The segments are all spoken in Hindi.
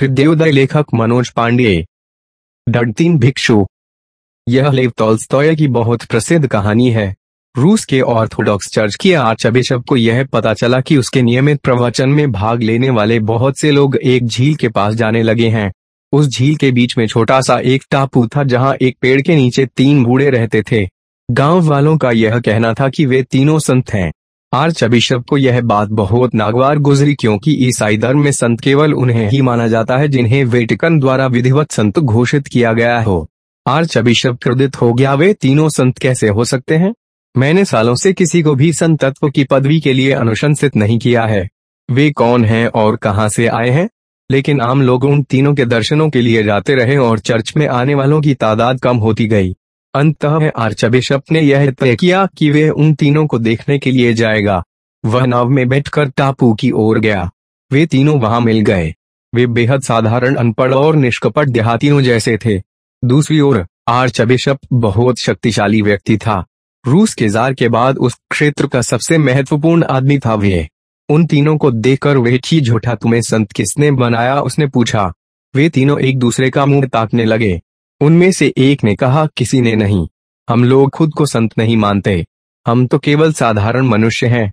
हृदयोदय लेखक मनोज पांडे। डडतीन भिक्षु। यह लेव तोल्स्तोय की बहुत प्रसिद्ध कहानी है। रूस के ऑर्थोडॉक्स चर्च के आर्चबिशप को यह पता चला कि उसके नियमित प्रवचन में भाग लेने वाले बहुत से लोग एक झील के पास जाने लगे हैं। उस झील के बीच में छोटा सा एक टापू था जहाँ एक पेड़ के नीचे तीन बूढ़े रहते थे। गाँव वालों का यह कहना था कि वे तीनों संत हैं। आर्च बिशप को यह बात बहुत नागवार गुजरी क्योंकि ईसाई धर्म में संत केवल उन्हें ही माना जाता है जिन्हें वेटिकन द्वारा विधिवत संत घोषित किया गया हो। आर्च बिशप क्रोधित हो गया, वे तीनों संत कैसे हो सकते हैं? मैंने सालों से किसी को भी संत तत्व की पदवी के लिए अनुशंसित नहीं किया है। वे कौन हैं और कहाँ से आए हैं? लेकिन आम लोग उन तीनों के दर्शनों के लिए जाते रहे और चर्च में आने वालों की तादाद कम होती गई। अंततः आर्चबिशप ने यह तय किया कि वे उन तीनों को देखने के लिए जाएगा। वह नाव में बैठकर टापू की ओर गया। वे तीनों वहाँ मिल गए। वे बेहद साधारण, अनपढ़ और निष्कपट देहातियों जैसे थे। दूसरी ओर आर्चबिशप बहुत शक्तिशाली व्यक्ति था। रूस के जार के बाद उस क्षेत्र का सबसे महत्वपूर्ण आदमी था वे। उन तीनों को देखकर वे, छी झूठा, तुम्हें संत किसने बनाया? उसने पूछा। वे तीनों एक दूसरे का मुँह ताकने लगे। उनमें से एक ने कहा, किसी ने नहीं। हम लोग खुद को संत नहीं मानते। हम तो केवल साधारण मनुष्य हैं।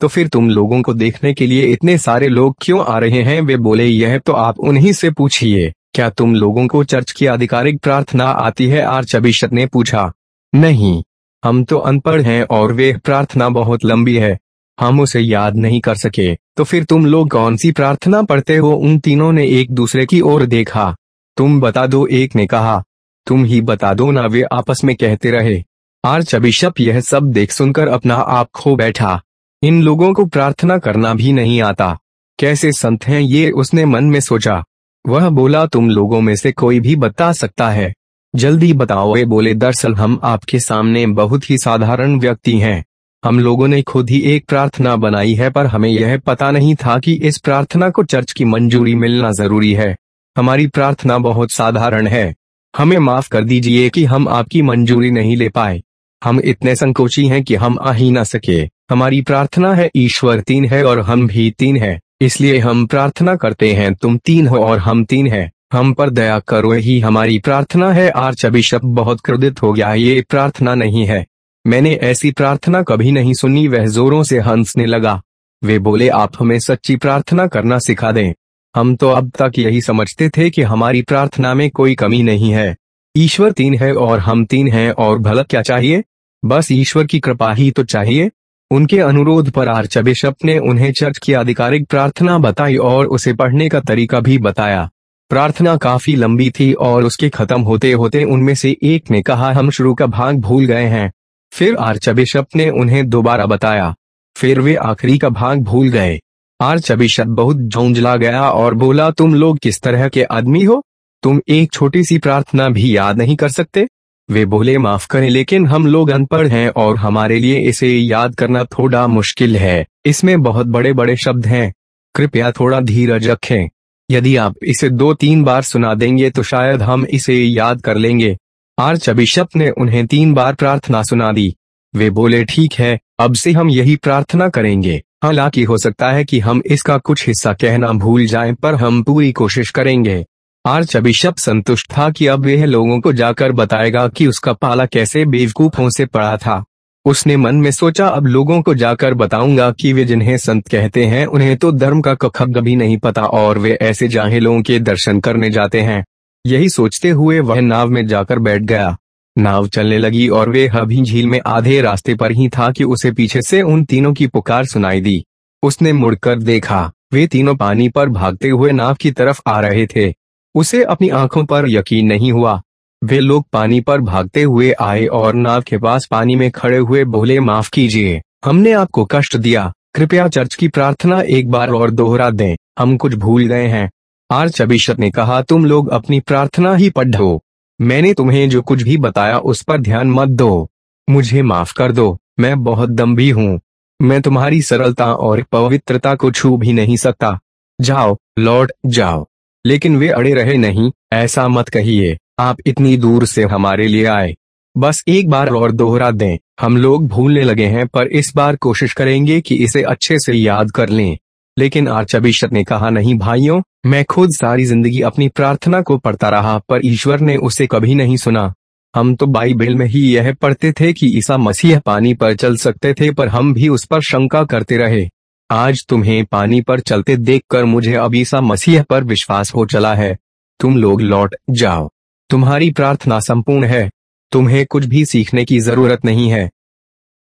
तो फिर तुम लोगों को देखने के लिए इतने सारे लोग क्यों आ रहे हैं? वे बोले, यह तो आप उन्हीं से पूछिए। क्या तुम लोगों को चर्च की आधिकारिक प्रार्थना आती है? आर्चबिशप ने पूछा, नहीं। हम तो अनपढ़ हैं और वे प्रार्थना बहुत लंबी है। हम उसे याद नहीं कर सके। तो फिर तुम लोग कौन सी प्रार्थना पढ़ते हो? उन तीनों ने एक दूसरे की ओर देखा। तुम बता दो, एक ने कहा। तुम ही बता दो ना, वे आपस में कहते रहे। आर्च अभिशप यह सब देख सुनकर अपना आप खो बैठा। इन लोगों को प्रार्थना करना भी नहीं आता। कैसे संत हैं ये, उसने मन में सोचा। वह बोला, तुम लोगों में से कोई भी बता सकता है। जल्दी बताओ, वे बोले, दरअसल हम आपके सामने बहुत ही साधारण व्यक्ति हैं। हम लोगों ने खुद ही एक प्रार्थना बनाई है, पर हमें यह पता नहीं था कि इस प्रार्थना को चर्च की मंजूरी मिलना ज़रूरी है। हमारी प्रार्थना बहुत साधारण है। हमें माफ़ कर दीजिए कि हम आपकी मंजूरी नहीं ले पाए। हम इतने संकोची हैं कि हम आ ही ना सके। हमारी प्रार्थना है ईश्वर तीन है और हम भी तीन है। इसलिए हम प्रार्थना करते हैं, तुम तीन हो और हम तीन है। हम पर दया करो, ही हमारी प्रार्थना है। आर्च अभिशप बहुत क्रोधित हो गया, ये प्रार्थना नहीं है। मैंने ऐसी प्रार्थना कभी नहीं सुनी, वह जोरों से हंसने लगा। वे बोले, आप हमें सच्ची प्रार्थना करना सिखा दें। हम तो अब तक यही समझते थे कि हमारी प्रार्थना में कोई कमी नहीं है। ईश्वर तीन है और हम तीन हैं और भला क्या चाहिए? बस ईश्वर की कृपा ही तो चाहिए। उनके अनुरोध पर आर्चबिशप ने उन्हें चर्च की आधिकारिक प्रार्थना बताई और उसे पढ़ने का तरीका भी बताया। प्रार्थना काफ़ी लंबी थी और उसके खत्म होते होते उनमें से एक ने कहा, हम शुरू का भाग भूल गए हैं। फिर आर्चबिशप ने उन्हें दोबारा बताया। फिर वे आखिरी का भाग भूल गए। आर्चबिशप बहुत झोंझला गया और बोला, तुम लोग किस तरह के आदमी हो? तुम एक छोटी सी प्रार्थना भी याद नहीं कर सकते? वे बोले, माफ़ करें, लेकिन हम लोग अनपढ़ हैं और हमारे लिए इसे याद करना थोड़ा मुश्किल है। इसमें बहुत बड़े बड़े शब्द हैं। कृपया थोड़ा धीरज रखें। यदि आप इसे दो तीन बार सुना देंगे तो शायद हम इसे याद कर लेंगे। आर्चबिशप ने उन्हें तीन बार प्रार्थना सुना दी। वे बोले, ठीक है, अब से हम यही प्रार्थना करेंगे। हालाँकि हो सकता है कि हम इसका कुछ हिस्सा कहना भूल जाएँ, पर हम पूरी कोशिश करेंगे। आर्च बिशप संतुष्ट था कि अब वह लोगों को जाकर बताएगा कि उसका पाला कैसे बेवकूफों से पड़ा था। उसने मन में सोचा, अब लोगों को जाकर बताऊँगा कि वे जिन्हें संत कहते हैं, उन्हें तो धर्म का कखब भी नहीं पता, और वे ऐसे जाहिलों के दर्शन करने जाते हैं। यही सोचते हुए वह नाव में जाकर बैठ गया। नाव चलने लगी और वे अभी झील में आधे रास्ते पर ही था कि उसे पीछे से उन तीनों की पुकार सुनाई दी। उसने मुड़कर देखा, वे तीनों पानी पर भागते हुए नाव की तरफ़ आ रहे थे। उसे अपनी आँखों पर यकीन नहीं हुआ। वे लोग पानी पर भागते हुए आए और नाव के पास पानी में खड़े हुए बोले, माफ़ कीजिए, हमने आपको कष्ट दिया। कृपया चर्च की प्रार्थना एक बार और दोहरा दें। हम कुछ भूल गए हैं। आर्च अभिषक ने कहा, तुम लोग अपनी प्रार्थना ही पढ़ो मैंने तुम्हें जो कुछ भी बताया उस पर ध्यान मत दो। मुझे माफ़ कर दो। मैं बहुत दम्भी हूँ। मैं तुम्हारी सरलता और पवित्रता को छू भी नहीं सकता। जाओ, लौट जाओ। लेकिन वे अड़े रहे नहीं, ऐसा मत कहिए। आप इतनी दूर से हमारे लिए आए। बस एक बार और दोहरा दें। हम लोग भूलने लगे हैं पर इस बार कोशिश करेंगे कि इसे अच्छे से याद कर लें। लेकिन आर्चबिशप ने कहा, नहीं भाइयों, मैं खुद सारी ज़िंदगी अपनी प्रार्थना को पढ़ता रहा, पर ईश्वर ने उसे कभी नहीं सुना। हम तो बाइबल में ही यह पढ़ते थे कि ईसा मसीह पानी पर चल सकते थे, पर हम भी उस पर शंका करते रहे। आज तुम्हें पानी पर चलते देखकर मुझे अब ईसा मसीह पर विश्वास हो चला है। तुम लोग लौट जाओ। तुम्हारी प्रार्थना संपूर्ण है। तुम्हें कुछ भी सीखने की ज़रूरत नहीं है।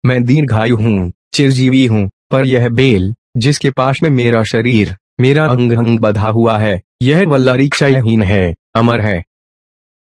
मैं दीर्घायु हूँ, चिरजीवी हूँ, पर यह बेल जिसके पास में मेरा शरीर, मेरा अंग अंग बधा हुआ है। यह वल्लरी क्षयहीन है, अमर है।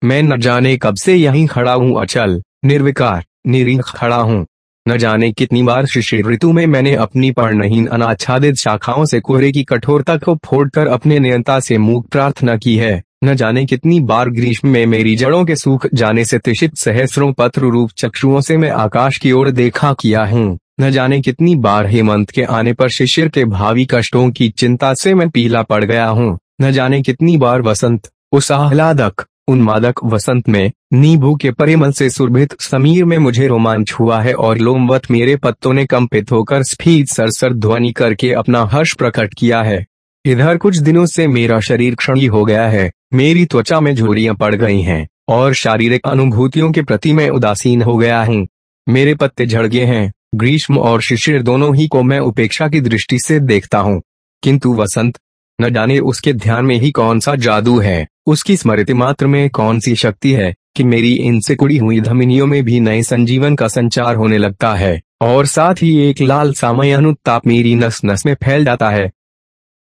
मैं न जाने कब से यहीं खड़ा हूँ, अचल, निर्विकार, निरीह खड़ा हूँ। न जाने कितनी बार शिशिर ऋतु में मैंने अपनी पर्णहीन अनाच्छादित शाखाओं से कोहरे की कठोरता को फोड़कर अपने नियंता से मूक प्रार्थना की है। न जाने कितनी बार ग्रीष्म में मेरी जड़ों के सूख जाने से तिषित सहस्रों पत्र रूप चक्षुओं से मैं आकाश की ओर देखा किया हूँ। न जाने कितनी बार हेमंत के आने पर शिशिर के भावी कष्टों की चिंता से मैं पीला पड़ गया हूँ। न जाने कितनी बार वसंत उस आह्लादक उन्मादक वसंत में, नींबू के परिमल से सुरभित समीर में मुझे रोमांच हुआ है और लोमवत मेरे पत्तों ने कंपित होकर स्फीत सरसर ध्वनि करके अपना हर्ष प्रकट किया है। इधर कुछ दिनों से मेरा शरीर क्षणी हो गया है, मेरी त्वचा में झोरियाँ पड़ गई हैं, और शारीरिक अनुभूतियों के प्रति मैं उदासीन हो गया हूँ। मेरे पत्ते झड़ गए हैं ग्रीष्म और शिशिर दोनों ही को मैं उपेक्षा की दृष्टि से देखता हूँ। किंतु वसंत, न जाने उसके ध्यान में ही कौन सा जादू है। उसकी स्मृति मात्र में कौन सी शक्ति है कि मेरी इनसे कुड़ी हुई धमिनियों में भी नए संजीवन का संचार होने लगता है। और साथ ही एक लाल सामय अनुताप मेरी नस नस में फैल जाता है।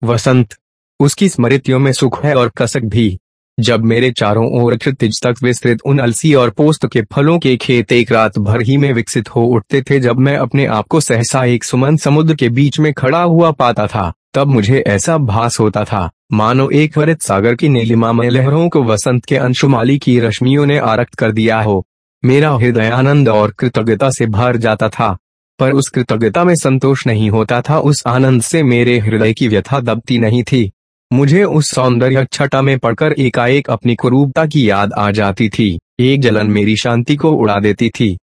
वसंत, उसकी स्मृतियों में सुख है और कसक भी। जब मेरे चारों ओर क्षितिज तक विस्तृत उन अलसी और पोस्त के फलों के खेत एक रात भर ही में विकसित हो उठते थे जब मैं अपने आप को सहसा एक सुमन समुद्र के बीच में खड़ा हुआ पाता था, तब मुझे ऐसा भास होता था। मानो एक हरित सागर की नीलिमा में लहरों को वसंत के अंशुमाली की रश्मियों ने आरक्त कर दिया हो। मेरा हृदय आनंद और कृतज्ञता से भर जाता था, पर उस कृतज्ञता में संतोष नहीं होता था, उस आनंद से मेरे हृदय की व्यथा दबती नहीं थी। मुझे उस सौंदर्य छटा में पढ़कर एकाएक अपनी कुरूपता की याद आ जाती थी। एक जलन मेरी शांति को उड़ा देती थी।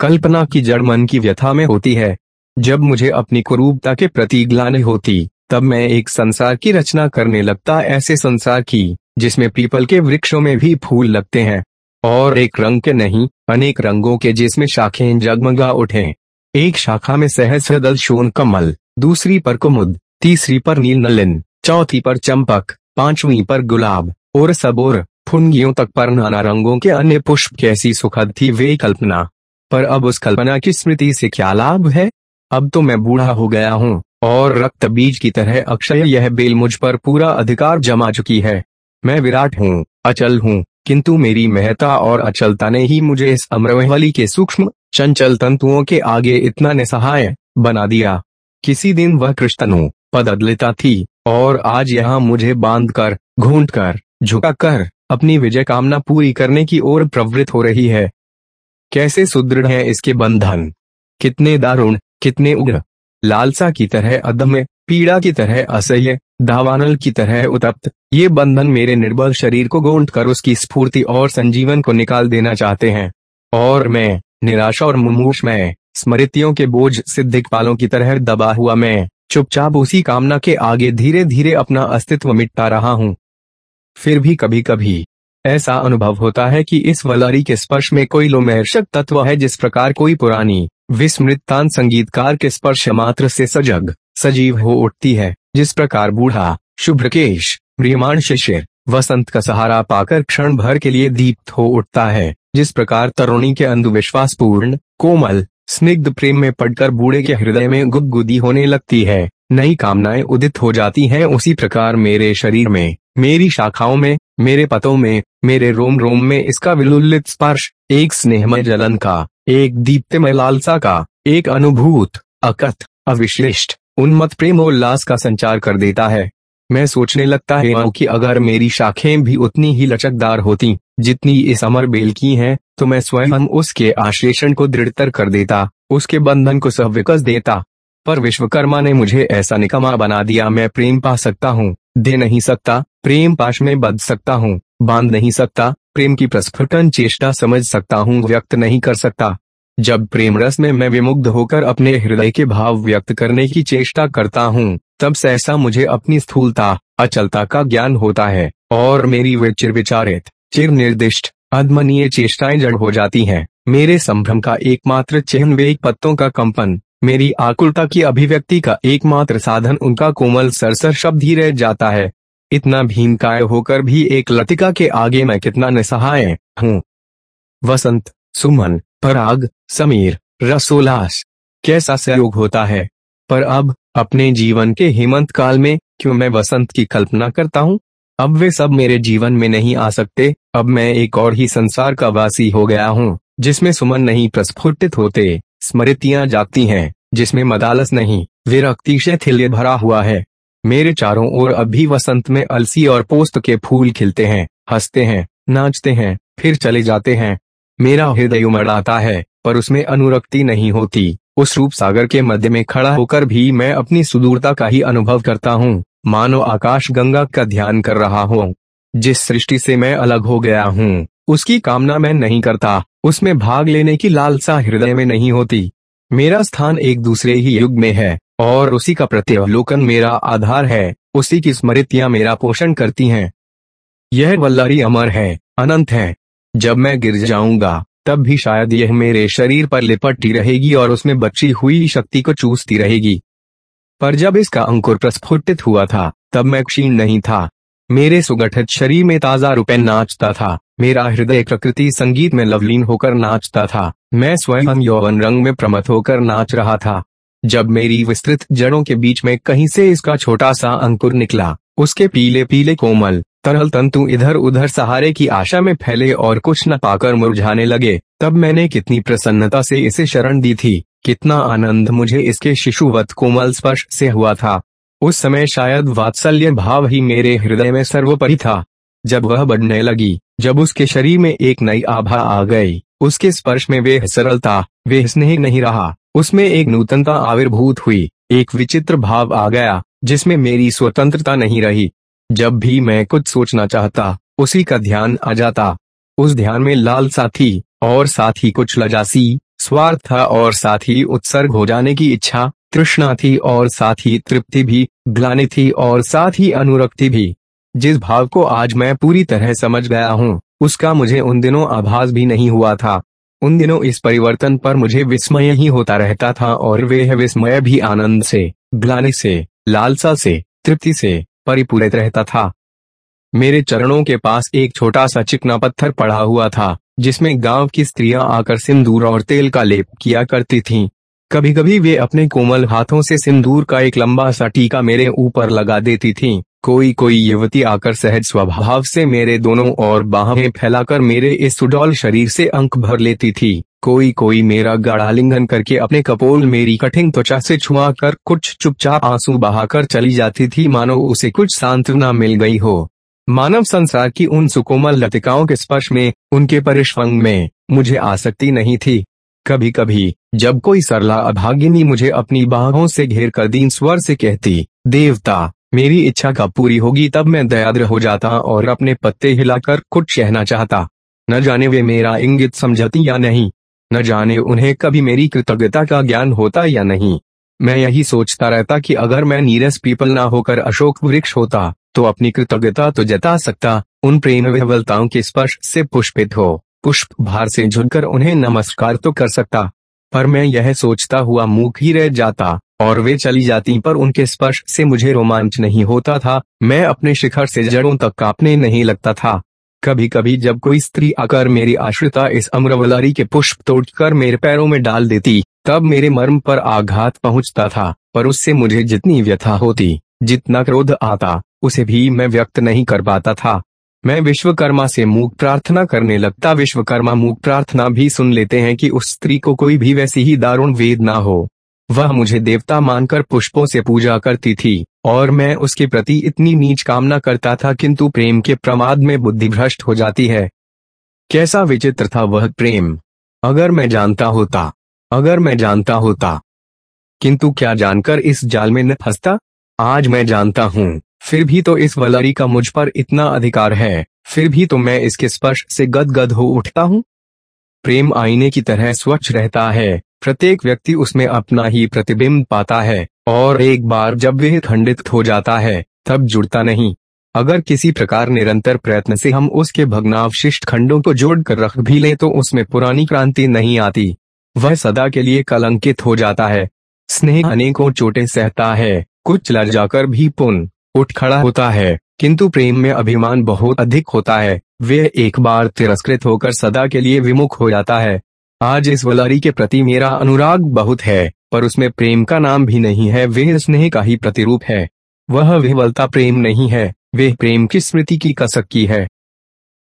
कल्पना की जड़ मन की व्यथा में होती है। जब मुझे अपनी कुरूपता के प्रति ग्लानि होती, तब मैं एक संसार की रचना करने लगता, ऐसे संसार की, जिसमें पीपल के वृक्षों में भी फूल लगते हैं। और एक रंग के नहीं, अनेक रंगों के जिसमें शाखें जगमगा उठे। एक शाखा में सहस्र दल शोन कमल, दूसरी पर कुमुद, तीसरी पर नील नलिन। चौथी पर चंपक, पांचवी पर गुलाब, और सबोर फुनगियों तक पर नाना रंगों के अन्य पुष्प कैसी सुखद थी वे कल्पना। पर अब उस कल्पना की स्मृति से क्या लाभ है? अब तो मैं बूढ़ा हो गया हूँ, और रक्त बीज की तरह अक्षय यह बेल मुझ पर पूरा अधिकार जमा चुकी है। मैं विराट हूँ, अचल हूँ, किंतु मेरी महता और अचलता ने ही मुझे इस अमरवली के सूक्ष्म, चंचल तंतुओं के आगे इतना निसहाय बना दिया। किसी दिन वह कृष्णनु पददलिता थी, और आज यहाँ मुझे बाँध कर घूंट कर झुका कर अपनी विजय कामना पूरी करने की ओर प्रवृत्त हो रही है। कैसे सुदृढ़ है इसके बंधन? कितने दारुण, कितने उग्र। लालसा की तरह अदम्य, पीड़ा की तरह असह्य, दावानल की तरह उतप्त ये बंधन मेरे निर्बल शरीर को गोंट कर उसकी स्फूर्ति और संजीवन को निकाल देना चाहते हैं। और मैं, निराशा और मुमूर्ष में, स्मृतियों के बोझ से दिक्पालों की तरह दबा हुआ मैं। चुपचाप उसी कामना के आगे धीरे धीरे अपना अस्तित्व मिटता रहा हूँ। फिर भी कभी कभी ऐसा अनुभव होता है कि इस वलारी के स्पर्श में कोई लोमहर्षक तत्व है जिस प्रकार कोई पुरानी विस्मृतान संगीतकार के स्पर्श मात्र से सजग, सजीव हो उठती है, जिस प्रकार बूढ़ा, शुभ्रकेश म्रियमाण शिशिर, वसंत का सहारा पाकर क्षण भर के लिए दीप्त हो उठता है, जिस प्रकार तरुणी के अंधविश्वास पूर्ण कोमल स्निग्ध प्रेम में पड़कर बूढ़े के हृदय में गुदगुदी होने लगती है। नई कामनाएँ उदित हो जाती हैं उसी प्रकार मेरे शरीर में, मेरी शाखाओं में, मेरे पतों में, मेरे रोम रोम में इसका विलुलित स्पर्श, एक स्नेहमय जलन का, एक दीप्तमय लालसा का, एक अनुभूत, अकथ अविश्लिष्ट उन्मत प्रेम उल्लास का संचार कर देता है। मैं सोचने लगता है कि अगर मेरी शाखें भी उतनी ही लचकदार होती जितनी इस अमर बेल की हैं, तो मैं स्वयं उसके आश्लेषण को दृढ़तर कर देता उसके बंधन को सविकस देता। पर विश्वकर्मा ने मुझे ऐसा निकमा बना दिया मैं प्रेम पा सकता हूँ दे नहीं सकता प्रेम पाश में बद सकता हूँ बाँध नहीं सकता प्रेम की प्रस्फुटन चेष्टा समझ सकता हूँ व्यक्त नहीं कर सकता। जब प्रेम रस में मैं विमुग्ध होकर अपने हृदय के भाव व्यक्त करने की चेष्टा करता हूँ तब सहसा मुझे अपनी स्थूलता, अचलता का ज्ञान होता है, और मेरी वे चिर विचारित, चिर निर्दिष्ट अधमनीय चेष्टाएँ जड़ हो जाती हैं। मेरे संभ्रम का एकमात्र चिन्ह वे पत्तों का कंपन, मेरी आकुलता की अभिव्यक्ति का एकमात्र साधन उनका कोमल सरसर शब्द ही रह जाता है। इतना भीमकाय होकर भी एक लतिका के आगे मैं कितना निसहाय हूँ। वसंत, सुमन, पराग, समीर रसोलास कैसा सहयोग होता है? पर अब अपने जीवन के हेमंत काल में, क्यों मैं वसंत की कल्पना करता हूँ? अब वे सब मेरे जीवन में नहीं आ सकते, अब मैं एक और ही संसार का वासी हो गया हूँ, जिसमें सुमन नहीं प्रस्फुटित होते, स्मृतियाँ जागती हैं, जिसमें मदालस नहीं विरक्ति थिल्य भरा हुआ है। मेरे चारों ओर अब भी वसंत में अलसी और पोस्त के फूल खिलते हैं, हँसते हैं, नाचते हैं, फिर चले जाते हैं। मेरा हृदय उमड़ आता है, पर उसमें अनुरक्ति नहीं होती। उस रूप सागर के मध्य में खड़ा होकर भी मैं अपनी सुदूरता का ही अनुभव करता हूँ। मानो आकाश गंगा का ध्यान कर रहा हूँ। जिस सृष्टि से मैं अलग हो गया हूँ, उसकी कामना मैं नहीं करता। उसमें भाग लेने की लालसा हृदय में नहीं होती। मेरा स्थान एक दूसरे ही युग में है, और उसी का प्रत्यवलोकन मेरा आधार है, उसी की स्मृतियाँ मेरा पोषण करती हैं। यह वल्लरी अमर है, अनंत है। जब मैं गिर जाऊँगा तब भी शायद यह मेरे शरीर पर लिपटती रहेगी और उसमें बची हुई शक्ति को चूसती रहेगी। पर जब इसका अंकुर प्रस्फुटित हुआ था, तब मैं क्षीण नहीं था। मेरे सुगठित शरीर में ताज़ा रूपे नाचता था। मेरा हृदय प्रकृति संगीत में लवलीन होकर नाचता था। मैं स्वयं यौवन रंग में प्रमत होकर नाच रहा था। जब मेरी विस्तृत जड़ों के बीच में कहीं से इसका छोटा सा अंकुर निकला, उसके पीले पीले कोमल तरल तंतु इधर उधर सहारे की आशा में फैले और कुछ न पाकर मुरझाने लगे। तब मैंने कितनी प्रसन्नता से इसे शरण दी थी। कितना आनंद मुझे इसके शिशुवत कोमल स्पर्श से हुआ था। उस समय शायद वात्सल्य भाव ही मेरे हृदय में सर्वोपरि था। जब वह बढ़ने लगी, जब उसके शरीर में एक नई आभा आ गई, उसके स्पर्श में वे सरलता वे स्नेह नहीं रहा। उसमें एक नूतनता आविर्भूत हुई, एक विचित्र भाव आ गया, जिसमें मेरी स्वतंत्रता नहीं रही। जब भी मैं कुछ सोचना चाहता, उसी का ध्यान आ जाता। उस ध्यान में लालसा थी और साथ ही कुछ लजासी, स्वार्थ था और साथ ही उत्सर्ग हो जाने की इच्छा, तृष्णा थी और साथ ही तृप्ति भी, ग्लानि थी और साथ ही अनुरक्ति भी। जिस भाव को आज मैं पूरी तरह समझ गया हूँ, उसका मुझे उन दिनों आभास भी नहीं हुआ था। उन दिनों इस परिवर्तन पर मुझे विस्मय ही होता रहता था और वे विस्मय भी आनंद से, ग्लानि से, लालसा से, तृप्ति से परिपूरित रहता था मेरे चरणों के पास एक छोटा सा चिकना पत्थर पड़ा हुआ था, जिसमें गाँव की स्त्रियाँ आकर सिंदूर और तेल का लेप किया करती थीं। कभी कभी वे अपने कोमल हाथों से सिंदूर का एक लंबा सा टीका मेरे ऊपर लगा देती थीं। कोई कोई युवती आकर सहज स्वभाव से मेरे दोनों ओर बाहें फैलाकर मेरे इस सुडौल शरीर से अंक भर लेती थी। कोई कोई मेरा गड़ालिंगन करके अपने कपोल मेरी कठिन त्वचा से छुआ कर कुछ चुपचाप आँसू बहाकर चली जाती थी, मानो उसे कुछ सांत्वना मिल गई हो। मानव संसार की उन सुकोमल लतिकाओं के स्पर्श में, उनके परिश्वंग में, मुझे आसक्ति नहीं थी। कभी कभी जब कोई सरला अभागिनी मुझे अपनी बाहों से घेर कर दीन स्वर से कहती, देवता, मेरी इच्छा कब पूरी होगी तब मैं दयाद्र हो जाता और अपने पत्ते हिलाकर कुछ कहना चाहता। न जाने वे मेरा इंगित समझती या नहीं, न जाने उन्हें कभी मेरी कृतज्ञता का ज्ञान होता या नहीं। मैं यही सोचता रहता कि अगर मैं नीरस पीपल ना होकर अशोक वृक्ष होता तो अपनी कृतज्ञता तो जता सकता, उन प्रेम विवलताओं के स्पर्श से पुष्पित हो। पुष्प भार से झुककर उन्हें नमस्कार तो कर सकता। पर मैं यह सोचता हुआ मुख ही रह जाता, और वे चली जाती पर उनके स्पर्श से मुझे रोमांच नहीं होता था, मैं अपने शिखर से जड़ों तक कांपने नहीं लगता था। कभी कभी जब कोई स्त्री आकर मेरी आश्रिता इस अम्रवलारी के पुष्प तोड़कर मेरे पैरों में डाल देती, तब मेरे मर्म पर आघात पहुँचता था, पर उससे मुझे जितनी व्यथा होती, जितना क्रोध आता, उसे भी मैं व्यक्त नहीं कर पाता था। मैं विश्वकर्मा से मूक प्रार्थना करने लगता विश्वकर्मा मूक प्रार्थना भी सुन लेते हैं कि उस स्त्री को कोई भी वैसी ही दारुण वेदना हो। वह मुझे देवता मानकर पुष्पों से पूजा करती थी, और मैं उसके प्रति इतनी नीच कामना करता था किंतु प्रेम के प्रमाद में बुद्धि भ्रष्ट हो जाती है। कैसा विचित्र था वह प्रेम। अगर मैं जानता होता, अगर मैं जानता होता। किंतु क्या जानकर इस जाल में न फंसता? आज मैं जानता हूँ। फिर भी तो इस वलरी का मुझ पर इतना अधिकार है, फिर भी तो मैं इसके स्पर्श से गदगद हो उठता हूँ। प्रेम आईने की तरह स्वच्छ रहता है, प्रत्येक व्यक्ति उसमें अपना ही प्रतिबिंब पाता है, और एक बार जब वह खंडित हो जाता है, तब जुड़ता नहीं। अगर किसी प्रकार निरंतर प्रयत्न से हम उसके भग्नावशिष्ट खंडों को जोड़कर रख भी ले तो उसमें पुरानी क्रांति नहीं आती। वह सदा के लिए कलंकित हो जाता है। स्नेह अनेकों चोटें सहता है, कुछ लड़ जाकर भी पुन। उठ खड़ा होता है। किंतु प्रेम में अभिमान बहुत अधिक होता है। वह एक बार तिरस्कृत होकर सदा के लिए विमुख हो जाता है। आज इस वलारी के प्रति मेरा अनुराग बहुत है, पर उसमें प्रेम का नाम भी नहीं है, वह स्नेह का ही प्रतिरूप है। वह विवलता प्रेम नहीं है, वह प्रेम की स्मृति की कसक की है।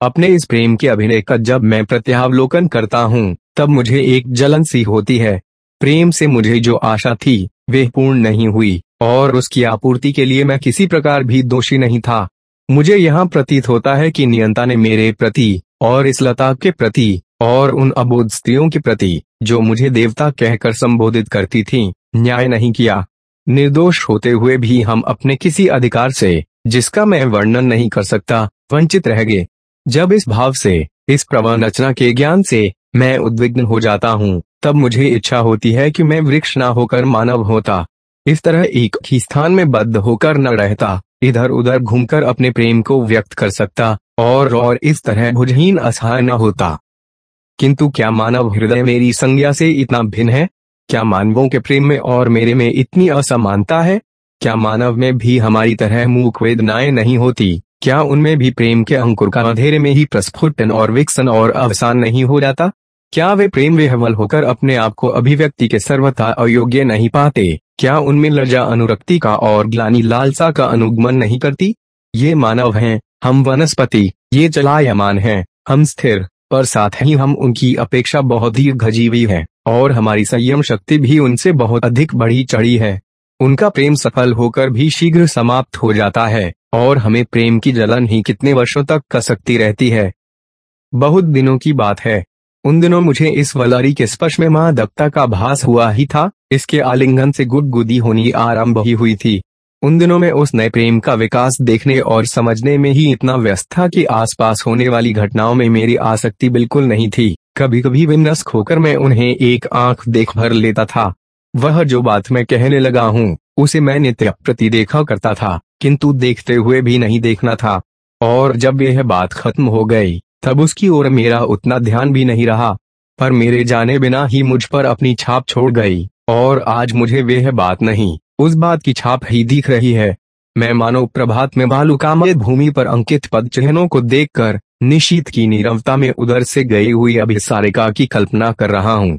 अपने इस प्रेम के अभिनय का जब मैं प्रत्यावलोकन करता हूँ, तब मुझे एक जलन सी होती है। प्रेम से मुझे जो आशा थी वे पूर्ण नहीं हुई। और उसकी आपूर्ति के लिए मैं किसी प्रकार भी दोषी नहीं था। मुझे यहाँ प्रतीत होता है कि नियंता ने मेरे प्रति और इस लता के प्रति और उन अबोध स्त्रियों के प्रति, जो मुझे देवता कहकर संबोधित करती थी, न्याय नहीं किया। निर्दोष होते हुए भी हम अपने किसी अधिकार से, जिसका मैं वर्णन नहीं कर सकता, वंचित रह गए। जब इस भाव से, इस प्रवनचना के ज्ञान से, मैं उद्विग्न हो जाता हूँ, तब मुझे इच्छा होती है कि मैं वृक्ष न होकर मानव होता। इस तरह एक ही स्थान में बद्ध होकर न रहता, इधर उधर घूमकर अपने प्रेम को व्यक्त कर सकता, और और इस तरह भुजहीन असहाय न होता। किंतु क्या मानव हृदय मेरी संज्ञा से इतना भिन्न है? क्या मानवों के प्रेम में और मेरे में इतनी असमानता है? क्या मानव में भी हमारी तरह मूक वेदनाएँ नहीं होती? क्या उनमें भी प्रेम के अंकुर का अंधेरे में ही प्रस्फुटन और विकसन और अवसान नहीं हो जाता? क्या वे प्रेम विहवल होकर अपने आप को अभिव्यक्ति के सर्वथा अयोग्य नहीं पाते? क्या उनमें लज्जा अनुरक्ति का और ग्लानी लालसा का अनुगमन नहीं करती? ये मानव हैं, हम वनस्पति, ये चलायमान हैं, हम स्थिर, पर साथ ही हम उनकी अपेक्षा बहुत ही दीर्घजीवी है, और हमारी संयम शक्ति भी उनसे बहुत अधिक बढ़ी चढ़ी है। उनका प्रेम सफल होकर भी शीघ्र समाप्त हो जाता है, और हमें प्रेम की जलन ही कितने वर्षों तक कसकती रहती है। बहुत दिनों की बात है। उन दिनों मुझे इस वलारी के स्पर्श में मादकता का भास हुआ ही था, इसके आलिंगन से गुदगुदी होनी आरंभ ही हुई थी। उन दिनों में उस नए प्रेम का विकास देखने और समझने में ही इतना व्यस्त था कि आसपास होने वाली घटनाओं में मेरी आसक्ति बिल्कुल नहीं थी। कभी कभी विनस्क होकर मैं उन्हें एक आँख देख भर लेता था। वह जो बात मैं कहने लगा हूँ, उसे मैं नित्य प्रति देखा करता था, किंतु देखते हुए भी नहीं देखना था। और जब यह बात खत्म हो गई तब उसकी ओर मेरा उतना ध्यान भी नहीं रहा पर मेरे जाने बिना ही मुझ पर अपनी छाप छोड़ गई और आज मुझे वह बात नहीं। उस बात की छाप ही दिख रही है। मैं मानो प्रभात में बालू कामय भूमि पर अंकित पद चिन्हों को देखकर निशीत की नीरवता में उधर से गई हुई अभिसारिका की कल्पना कर रहा हूँ।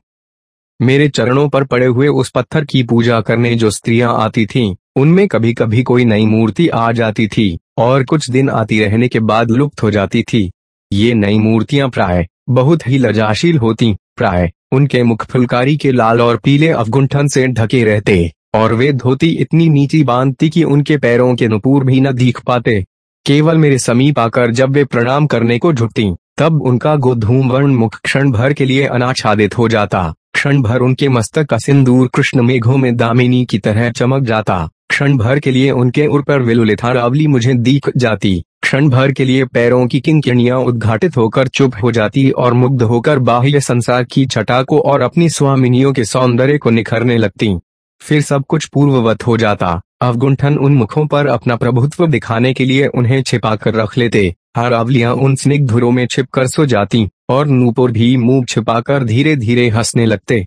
मेरे चरणों पर पड़े हुए उस पत्थर की पूजा करने जो स्त्रियाँ आती थीं, उनमें कभी कभी कोई नई मूर्ति आ जाती थी और कुछ दिन आती रहने के बाद लुप्त हो जाती थी। ये नई मूर्तियाँ प्राय, बहुत ही लजाशील होती, प्राय, उनके मुख फुलकारी के लाल और पीले अवगुंठन से ढके रहते, और वे धोती इतनी नीची बांधती कि उनके पैरों के नुपुर भी न दिख पाते। केवल मेरे समीप आकर जब वे प्रणाम करने को झुकती तब उनका गोधूम वर्ण मुख क्षण भर के लिए अनाच्छादित हो जाता क्षण भर उनके मस्तक का सिंदूर कृष्ण मेघों में दामिनी की तरह चमक जाता क्षण भर के लिए उनके उर पर रावली मुझे दिख जाती। क्षण भर के लिए पैरों की किंकिणियाँ उद्घाटित होकर चुप हो जाती और मुग्ध होकर बाह्य संसार की छटा को और अपनी स्वामिनियों के सौंदर्य को निखरने लगती। फिर सब कुछ पूर्ववत हो जाता। अवगुंठन उन मुखों पर अपना प्रभुत्व दिखाने के लिए उन्हें छिपा कर रख लेते। हरावलियाँ उन स्निग्धुरों में छिपकर सो जाती और नूपुर भी मुँह छिपाकर धीरे धीरे हंसने लगते।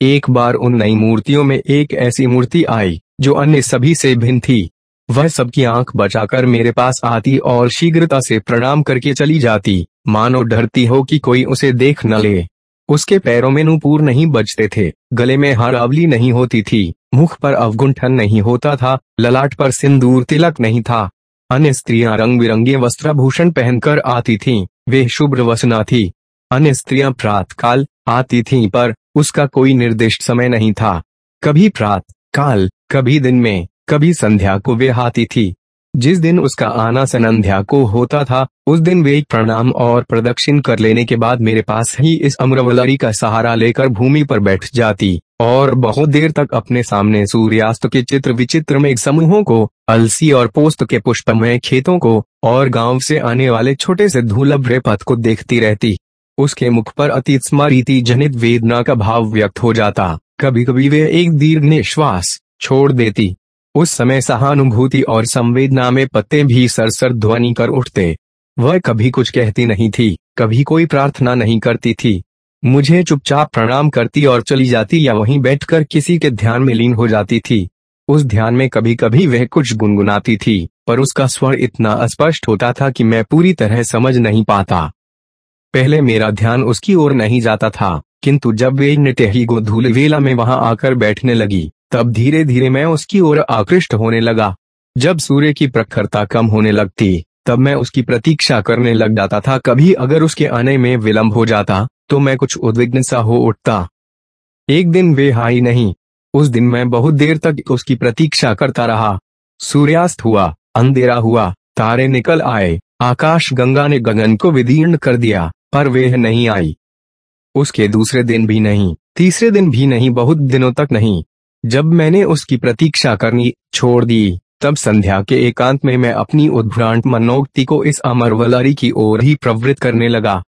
एक बार उन नई मूर्तियों में एक ऐसी मूर्ति आई, जो अन्य सभी से भिन्न थी। वह सबकी आँख बचाकर मेरे पास आती और शीघ्रता से प्रणाम करके चली जाती। मानो डरती हो कि कोई उसे देख न ले। उसके पैरों में नूपुर नहीं बजते थे। गले में हरावली नहीं होती थी। मुख पर अवगुंठन नहीं होता था। ललाट पर सिंदूर तिलक नहीं था। अन्य स्त्रियाँ रंग बिरंगे वस्त्राभूषण पहनकर आती थीं, वे शुभ्र वसना थी। अन्य स्त्रियाँ प्रात काल आती थीं पर उसका कोई निर्दिष्ट समय नहीं था। कभी प्रात काल कभी दिन में। कभी संध्या को वे हाथी थी। जिस दिन उसका आना संध्या को होता था, उस दिन वे प्रणाम और प्रदक्षिण कर लेने के बाद मेरे पास ही इस अम्रवलरी का सहारा लेकर भूमि पर बैठ जाती और बहुत देर तक अपने सामने सूर्यास्त के चित्र विचित्र में समूहों को, अलसी और पोस्त के पुष्पमय खेतों को और गाँव से आने वाले छोटे से धूलभ्रे पथ को देखती रहती। उसके मुख पर अतीत स्मृति जनित वेदना का भाव व्यक्त हो जाता। कभी कभी वे एक दीर्घ निश्वास छोड़ देती। उस समय सहानुभूति और संवेदना में पत्ते भी सरसर ध्वनि कर उठते। वह कभी कुछ कहती नहीं थी, कभी कोई प्रार्थना नहीं करती थी। मुझे चुपचाप प्रणाम करती और चली जाती या वहीं बैठकर किसी के ध्यान में लीन हो जाती थी। उस ध्यान में कभी कभी वह कुछ गुनगुनाती थी, पर उसका स्वर इतना अस्पष्ट होता था कि मैं पूरी तरह समझ नहीं पाता। पहले मेरा ध्यान उसकी ओर नहीं जाता था। किंतु जब वे निटही गोधूल वेला में वहाँ आकर बैठने लगी, तब धीरे धीरे मैं उसकी ओर आकृष्ट होने लगा। जब सूर्य की प्रखरता कम होने लगती, तब मैं उसकी प्रतीक्षा करने लग जाता था, कभी अगर उसके आने में विलंब हो जाता तो मैं कुछ उद्विग्न सा हो उठता। एक दिन वे हाई नहीं, उस दिन मैं बहुत देर तक उसकी प्रतीक्षा करता रहा। सूर्यास्त हुआ, अंधेरा हुआ, तारे निकल आए, आकाश गंगा ने गगन को विदीर्ण कर दिया, पर वे नहीं आई। उसके दूसरे दिन भी नहीं, तीसरे दिन भी नहीं, बहुत दिनों तक नहीं। जब मैंने उसकी प्रतीक्षा करनी छोड़ दी, तब संध्या के एकांत में मैं अपनी उद्भ्रांत मनोक्ति को इस अमर वलारी की ओर ही प्रवृत्त करने लगा।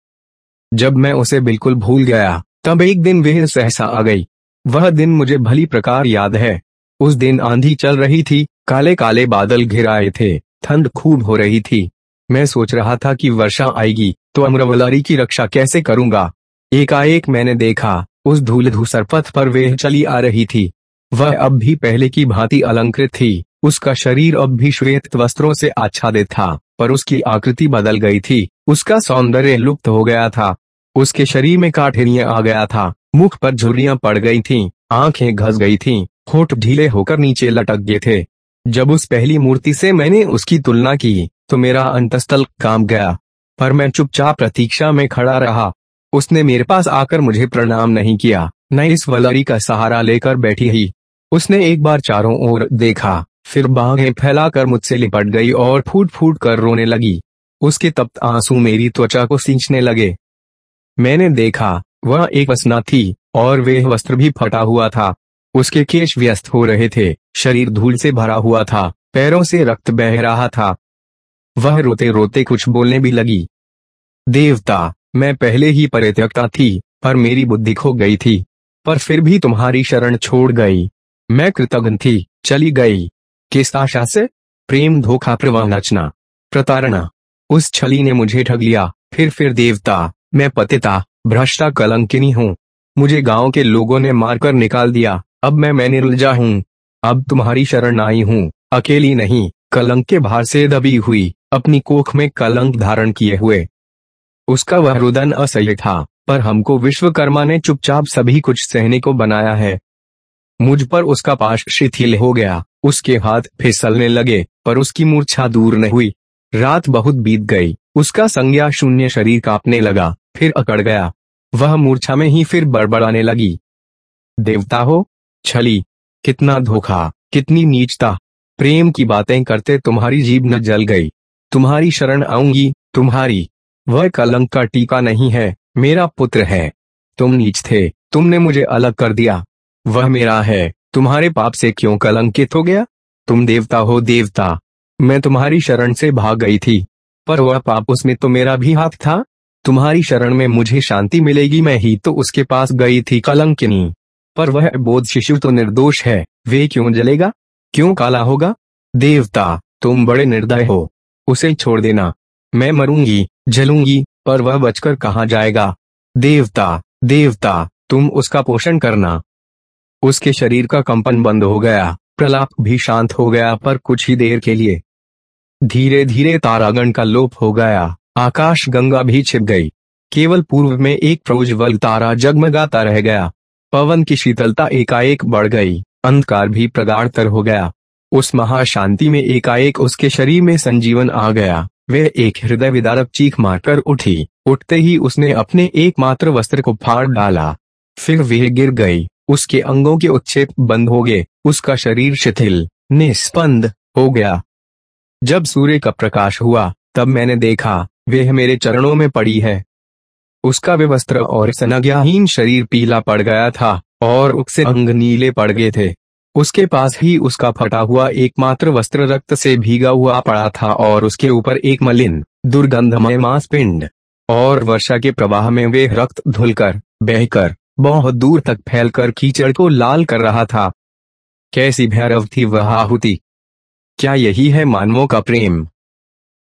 जब मैं उसे बिल्कुल भूल गया, तब एक दिन वह सहसा आ गई। वह दिन मुझे भली प्रकार याद है। उस दिन आंधी चल रही थी काले काले बादल घिराए थे, ठंड खूब हो रही थी। मैं सोच रहा था कि वर्षा आएगी तो अमरवलारी की रक्षा कैसे करूँगा? एकाएक मैंने देखा उस धूल धूसर पथ पर वह चली आ रही थी। वह अब भी पहले की भांति अलंकृत थी उसका शरीर अब भी श्वेत वस्त्रों से आच्छादित था पर उसकी आकृति बदल गई थी उसका सौंदर्य लुप्त हो गया था। उसके शरीर में काठिनिया आ गया था मुख पर झुर्रियाँ पड़ गई थीं, आँखें घस गई थीं, होठ ढीले होकर नीचे लटक गए थे। जब उस पहली मूर्ति से मैंने उसकी तुलना की तो मेरा अंतस्थल काम गया पर मैं चुपचाप प्रतीक्षा में खड़ा रहा। उसने मेरे पास आकर मुझे प्रणाम नहीं किया, न इस वलरी का सहारा लेकर बैठी ही उसने एक बार चारों ओर देखा, फिर बाहें फैलाकर मुझसे लिपट गई और फूट फूट कर रोने लगी। उसके तप्त आँसू मेरी त्वचा को सींचने लगे। मैंने देखा, वह एक वसना थी, और वह वस्त्र भी फटा हुआ था। उसके केश व्यस्त हो रहे थे, शरीर धूल से भरा हुआ था, पैरों से रक्त बह रहा था। वह रोते रोते कुछ बोलने भी लगी। देवता मैं पहले ही परित्यक्ता थी, पर मेरी बुद्धि खो गई थी। पर फिर भी तुम्हारी शरण छोड़ गई। मैं कृतज्ञ थी, चली गई। किस आशा से? प्रेम, धोखा प्रवचना प्रतारणा। उस छली ने मुझे ठग लिया। फिर फिर देवता। मैं पतिता, भ्रष्टा, कलंकिनी हूँ। मुझे गाँव के लोगों ने मारकर निकाल दिया। अब मैं मैंने उलझा हूँ। अब तुम्हारी शरण आई हूँ। अकेली नहीं, कलंक के भार से दबी हुई। अपनी कोख में कलंक धारण किए हुए। उसका वह रुदन असह्य था, पर हमको विश्वकर्मा ने चुपचाप सभी कुछ सहने को बनाया है। मुझ पर उसका पाश शिथिल हो गया, उसके हाथ फिसलने लगे, पर उसकी मूर्छा दूर नहीं हुई। रात बहुत बीत गई, उसका संज्ञा शून्य शरीर कांपने लगा, फिर अकड़ गया। वह मूर्छा में ही फिर बड़बड़ाने लगी। देवता हो, छली, कितना धोखा, कितनी नीचता। प्रेम की बातें करते तुम्हारी जीभ न जल गई। तुम्हारी शरण आऊँगी, तुम्हारी। वह कलंक का टीका नहीं है, मेरा पुत्र है। तुम नीच थे, तुमने मुझे अलग कर दिया। वह मेरा है, तुम्हारे पाप से क्यों कलंकित हो गया? तुम देवता हो, देवता। मैं तुम्हारी शरण से भाग गई थी। पर वह पाप उसमें तो मेरा भी हाथ था। तुम्हारी शरण में मुझे शांति मिलेगी, मैं ही तो उसके पास गई थी, कलंकिनी। पर वह बोध शिशु तो निर्दोष है, वे क्यों जलेगा? क्यों काला होगा? देवता, तुम बड़े निर्दय हो। उसे छोड़ देना। मैं मरूँगी, जलूँगी पर वह बचकर कहा जाएगा? देवता देवता, तुम उसका पोषण करना। उसके शरीर का कंपन बंद हो गया, प्रलाप भी शांत हो गया पर कुछ ही देर के लिए। धीरे धीरे तारागण का लोप हो गया, आकाश गंगा भी छिप गई। केवल पूर्व में एक प्रोज्वल तारा जगमगाता रह गया। पवन की शीतलता एकाएक बढ़ गई, अंधकार भी प्रगाढ़तर हो गया। उस महाशांति में एकाएक उसके शरीर में संजीवन आ गया। वह एक हृदय विदारक चीख मारकर उठी। उठते ही उसने अपने एकमात्र वस्त्र को फाड़ डाला। फिर वह गिर गई। उसके अंगों के उच्छेद बंद हो गए। उसका शरीर शिथिल, निस्पंद हो गया। जब सूर्य का प्रकाश हुआ, तब मैंने देखा, वह मेरे चरणों में पड़ी है। उसका वे वस्त्र और संज्ञाहीन शरीर पीला पड़ गया था, और उससे अंग नीले पड़ गए थे। उसके पास ही उसका फटा हुआ एकमात्र वस्त्र रक्त से भीगा हुआ पड़ा था और उसके ऊपर एक मलिन, दुर्गंधमय मांस पिंड और वर्षा के प्रवाह में वे रक्त धुलकर, बहकर, बहुत दूर तक फैलकर कीचड़ को लाल कर रहा था। कैसी भैरव थी वह आहुति। क्या यही है मानवों का प्रेम?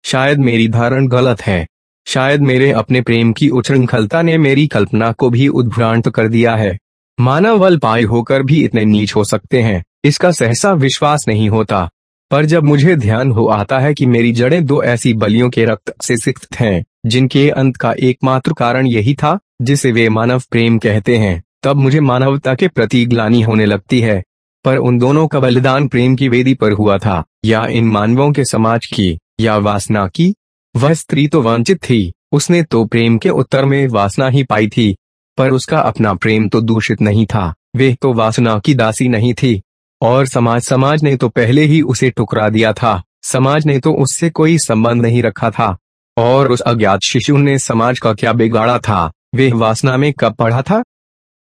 शायद मेरी धारण गलत है। शायद मेरे अपने प्रेम की उच्छृंखलता ने मेरी कल्पना को भी उद्भ्रांत कर दिया है। मानव बल पाए होकर भी इतने नीच हो सकते हैं। इसका सहसा विश्वास नहीं होता। पर जब मुझे ध्यान हो आता है कि मेरी जड़ें दो ऐसी बलियों के रक्त से सिक्त हैं, जिनके अंत का एकमात्र कारण यही था, जिसे वे मानव प्रेम कहते हैं, तब मुझे मानवता के प्रति ग्लानी होने लगती है। पर उन दोनों का बलिदान प्रेम की वेदी पर हुआ था, या इन मानवों के समाज की, या वासना की। वह स्त्री तो वंचित थी, उसने तो प्रेम के उत्तर में वासना ही पाई थी। पर उसका अपना प्रेम तो दूषित नहीं था वे तो वासना की दासी नहीं थी। और समाज समाज ने तो पहले ही उसे टुकरा दिया था समाज ने तो उससे कोई संबंध नहीं रखा था। और उस अज्ञात शिशु ने समाज का क्या बिगाड़ा था वे वासना में कब पढ़ा था?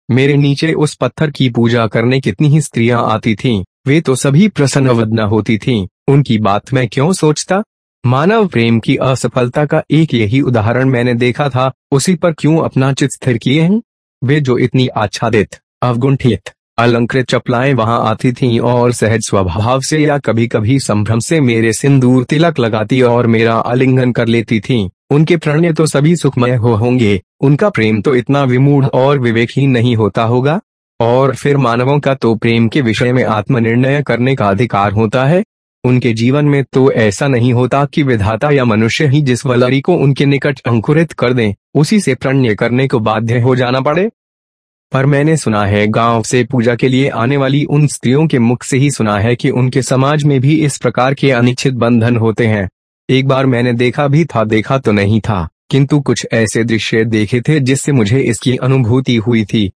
मेरे नीचे उस पत्थर की पूजा करने कितनी ही स्त्रियाँ आती थीं, वे तो सभी प्रसन्न वदना होती थीं, उनकी बात मैं क्यों सोचता? मानव प्रेम की असफलता का एक यही उदाहरण मैंने देखा था, उसी पर क्यों अपना चित स्थिर किए हैं? वे जो इतनी आच्छादित, अवगुंठित, अलंकृत चपलाएँ वहाँ आती थीं और सहज स्वभाव से या कभी कभी संभ्रम से मेरे सिंदूर तिलक लगाती और मेरा आलिंगन कर लेती थीं, उनके प्रणय तो सभी सुखमय हो होंगे, उनका प्रेम तो इतना विमूढ़ और विवेकहीन नहीं होता होगा? और फिर मानवों का तो प्रेम के विषय में आत्मनिर्णय करने का अधिकार होता है? उनके जीवन में तो ऐसा नहीं होता कि विधाता या मनुष्य ही जिस वलरी को उनके निकट अंकुरित कर दें, उसी से प्रणय करने को बाध्य हो जाना पड़े। पर मैंने सुना है, गाँव से पूजा के लिए आने वाली उन स्त्रियों के मुख से ही सुना है कि उनके समाज में भी इस प्रकार के अनिश्चित बंधन होते हैं। एक बार मैंने देखा भी था, देखा तो नहीं था, किंतु कुछ ऐसे दृश्य देखे थे जिससे मुझे इसकी अनुभूति हुई थी।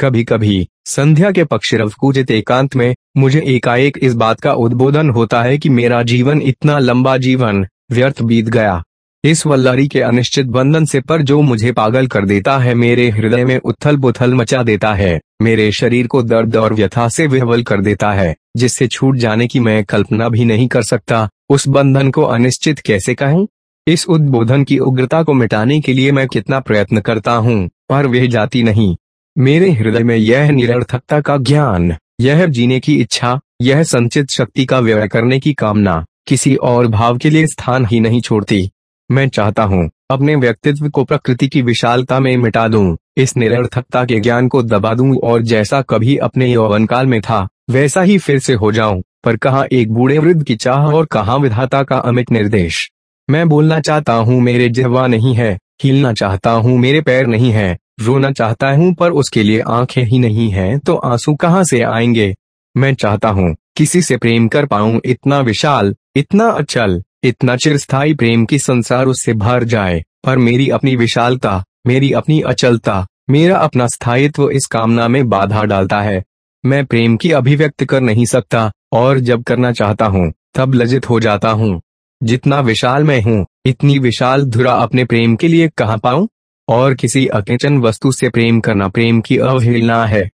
कभी कभी संध्या के पक्षरव कूजित एकांत में मुझे एकाएक इस बात का उद्बोधन होता है कि मेरा जीवन इतना लंबा जीवन व्यर्थ बीत गया। इस वल्लरी के अनिश्चित बंधन से पर जो मुझे पागल कर देता है, मेरे हृदय में उथल पुथल मचा देता है, मेरे शरीर को दर्द और व्यथा से विहवल कर देता है, जिससे छूट जाने की मैं कल्पना भी नहीं कर सकता। उस बंधन को अनिश्चित कैसे कहूँ? इस उद्बोधन की उग्रता को मिटाने के लिए मैं कितना प्रयत्न करता हूँ, पर वह जाती नहीं। मेरे हृदय में यह निरर्थकता का ज्ञान यह जीने की इच्छा यह संचित शक्ति का व्यय करने की कामना किसी और भाव के लिए स्थान ही नहीं छोड़ती। मैं चाहता हूँ अपने व्यक्तित्व को प्रकृति की विशालता में मिटा दूँ, इस निरर्थकता के ज्ञान को दबा दूँ और जैसा कभी अपने यौवन काल में था वैसा ही फिर से हो जाऊँ पर कहा एक बूढ़े वृद्ध की चाह और कहा विधाता का अमित निर्देश। मैं बोलना चाहता हूँ मेरे जिहवा नहीं है हिलना चाहता हूँ मेरे पैर नहीं है रोना चाहता हूँ पर उसके लिए आँखें ही नहीं हैं तो आँसू कहाँ से आएँगे? मैं चाहता हूँ किसी से प्रेम कर पाऊँ, इतना विशाल, इतना अचल, इतना चिरस्थाई प्रेम की संसार उससे भर जाए, पर मेरी अपनी विशालता, मेरी अपनी अचलता, मेरा अपना स्थायित्व इस कामना में बाधा डालता है। मैं प्रेम की अभिव्यक्त कर नहीं सकता, और जब करना चाहता हूँ, तब लजित हो जाता हूँ। जितना विशाल मैं हूँ, इतनी विशाल धुरा अपने प्रेम के लिए कहाँ पाऊँ? और किसी अकेचन वस्तु से प्रेम करना प्रेम की अवहेलना है।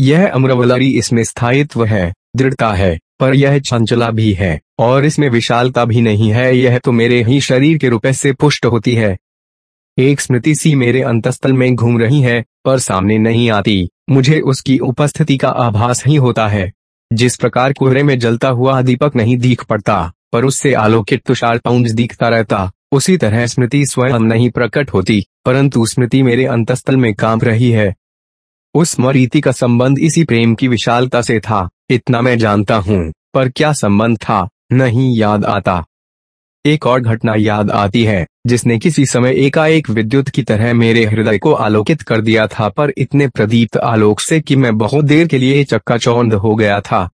यह अम्रवलरी इसमें स्थायित्व है, दृढ़ता है, पर यह चंचला भी है, और इसमें विशालता भी नहीं है। यह तो मेरे ही शरीर के रूप से पुष्ट होती है। एक स्मृति सी मेरे अंतस्थल में घूम रही है, पर सामने नहीं आती। मुझे उसकी उपस्थिति का आभास ही होता है। जिस प्रकार कोहरे में जलता हुआ दीपक नहीं दिख पड़ता, पर उससे आलोकित तुषार पाउंड दिखता रहता। उसी तरह स्मृति स्वयं नहीं प्रकट होती, परंतु स्मृति मेरे अंतस्थल में काँप रही है। उस स्मृति का संबंध इसी प्रेम की विशालता से था, इतना मैं जानता हूँ, पर क्या संबंध था, नहीं याद आता। एक और घटना याद आती है, जिसने किसी समय एकाएक विद्युत की तरह मेरे हृदय को आलोकित कर दिया था, पर इतने प्रदीप्त आलोक से कि मैं बहुत देर के लिए चक्का चौंध हो गया था।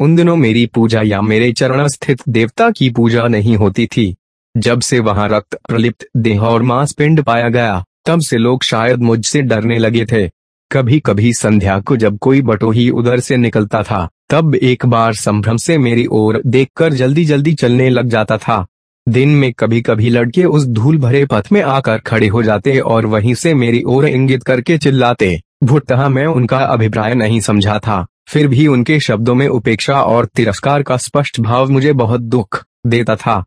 उन दिनों मेरी पूजा या मेरे चरण स्थित देवता की पूजा नहीं होती थी। जब से वहाँ रक्त प्रलिप्त देह और मांस पिंड पाया गया, तब से लोग शायद मुझसे डरने लगे थे। कभी कभी संध्या को जब कोई बटोही उधर से निकलता था, तब एक बार संभ्रम से मेरी ओर देखकर जल्दी जल्दी चलने लग जाता था। दिन में कभी कभी लड़के उस धूल भरे पथ में आकर खड़े हो जाते और वहीं से मेरी ओर इंगित करके चिल्लाते। भुट्टा मैं उनका अभिप्राय नहीं समझा था। फिर भी उनके शब्दों में उपेक्षा और तिरस्कार का स्पष्ट भाव मुझे बहुत दुख देता था।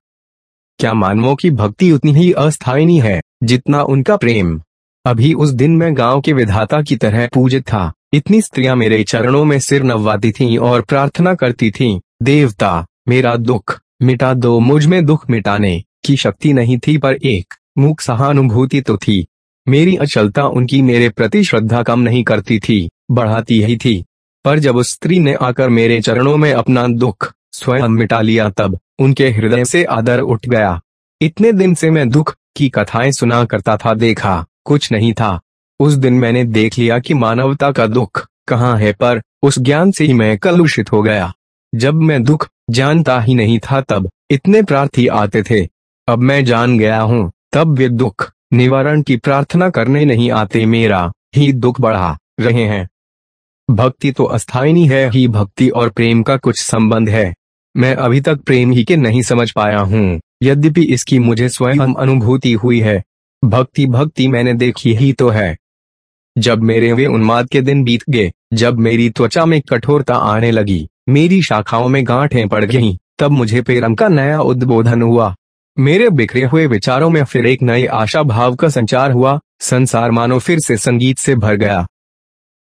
क्या मानवों की भक्ति उतनी ही अस्थायी है, जितना उनका प्रेम? अभी उस दिन मैं गाँव के विधाता की तरह पूजित था, इतनी स्त्रियाँ मेरे चरणों में सिर नवाती थीं और प्रार्थना करती थीं, देवता, मेरा दुख, मिटा दो, मुझमें दुख मिटाने की शक्ति नहीं थी पर एक मुख सहानुभूति तो थी। मेरी अचलता उनकी मेरे प्रति श्रद्धा कम नहीं करती थी, बढ़ाती ही थी। पर जब उस स्त्री ने आकर मेरे चरणों में अपना दुख स्वयं मिटा लिया तब उनके हृदय से आदर उठ गया। इतने दिन से मैं दुख की कथाएँ सुना करता था, देखा कुछ नहीं था। उस दिन मैंने देख लिया कि मानवता का दुख कहाँ है, पर उस ज्ञान से ही मैं कलुषित हो गया। जब मैं दुख जानता ही नहीं था, तब इतने प्रार्थी आते थे। अब मैं जान गया हूँ, तब वे दुख निवारण की प्रार्थना करने नहीं आते। मेरा ही दुख बढ़ा रहे हैं। भक्ति तो अस्थायी है, ही भक्ति और प्रेम का कुछ संबंध है। मैं अभी तक प्रेम ही के नहीं समझ पाया हूँ। यद्यपि इसकी मुझे स्वयं अनुभूति हुई है। भक्ति भक्ति मैंने देखी ही तो है। जब मेरे वे उन्माद के दिन बीत गए जब मेरी त्वचा में कठोरता आने लगी मेरी शाखाओं में गांठें पड़ गईं, तब मुझे प्रेम का नया उद्बोधन हुआ। मेरे बिखरे हुए विचारों में फिर एक नए आशा भाव का संचार हुआ संसार मानो फिर से संगीत से भर गया।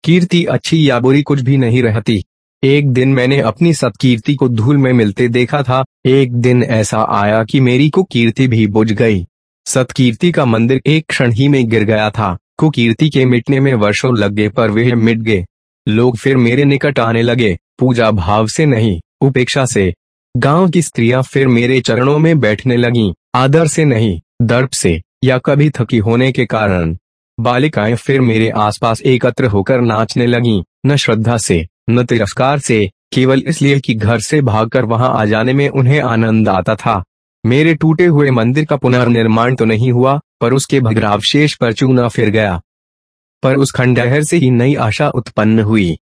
कीर्ति अच्छी या बुरी कुछ भी नहीं रहती। एक दिन मैंने अपनी सत्कीर्ति को धूल में मिलते देखा था एक दिन ऐसा आया कि मेरी कुकीर्ति भी बुझ गई। सतकीर्ति का मंदिर एक क्षण ही में गिर गया था कुकीर्ति के मिटने में वर्षों लग गए पर वे मिट गए। लोग फिर मेरे निकट आने लगे पूजा भाव से नहीं उपेक्षा से। गाँव की स्त्रियाँ फिर मेरे चरणों में बैठने लगीं, आदर से नहीं दर्प से या कभी थकी होने के कारण। बालिकाएँ फिर मेरे आसपास एकत्र होकर नाचने लगीं, न श्रद्धा से। न तिरस्कार से, केवल इसलिए कि घर से भागकर वहाँ आ जाने में उन्हें आनंद आता था। मेरे टूटे हुए मंदिर का पुनर्निर्माण तो नहीं हुआ, पर उसके भग्रावशेष पर चूना फिर गया। पर उस खंडहर से ही नई आशा उत्पन्न हुई।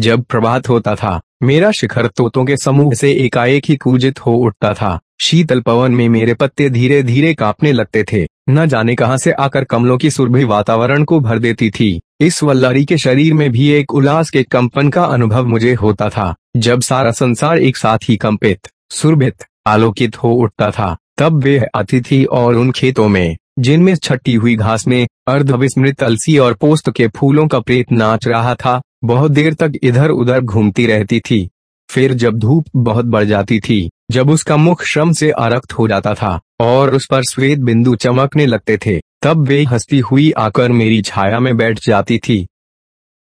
जब प्रभात होता था, मेरा शिखर तोतों के समूह से एकाएक ही कूजित हो उठता था। शीतल पवन में मेरे पत्ते धीरे धीरे कांपने लगते थे। न जाने कहाँ से आकर कमलों की सुरभि वातावरण को भर देती थी। इस वल्लारी के शरीर में भी एक उल्लास के कंपन का अनुभव मुझे होता था। जब सारा संसार एक साथ ही कंपित, सुरभित, आलोकित हो उठता था, तब वे अतिथि और उन खेतों में, जिनमें छट्टी हुई घास में अर्धविस्मृत अलसी और पोस्त के फूलों का प्रेत नाच रहा था, बहुत देर तक इधर उधर घूमती रहती थी। फिर जब धूप बहुत बढ़ जाती थी जब उसका मुख श्रम से आरक्त हो जाता था और उस पर श्वेत बिंदु चमकने लगते थे, तब वे हंसती हुई आकर मेरी छाया में बैठ जाती थी।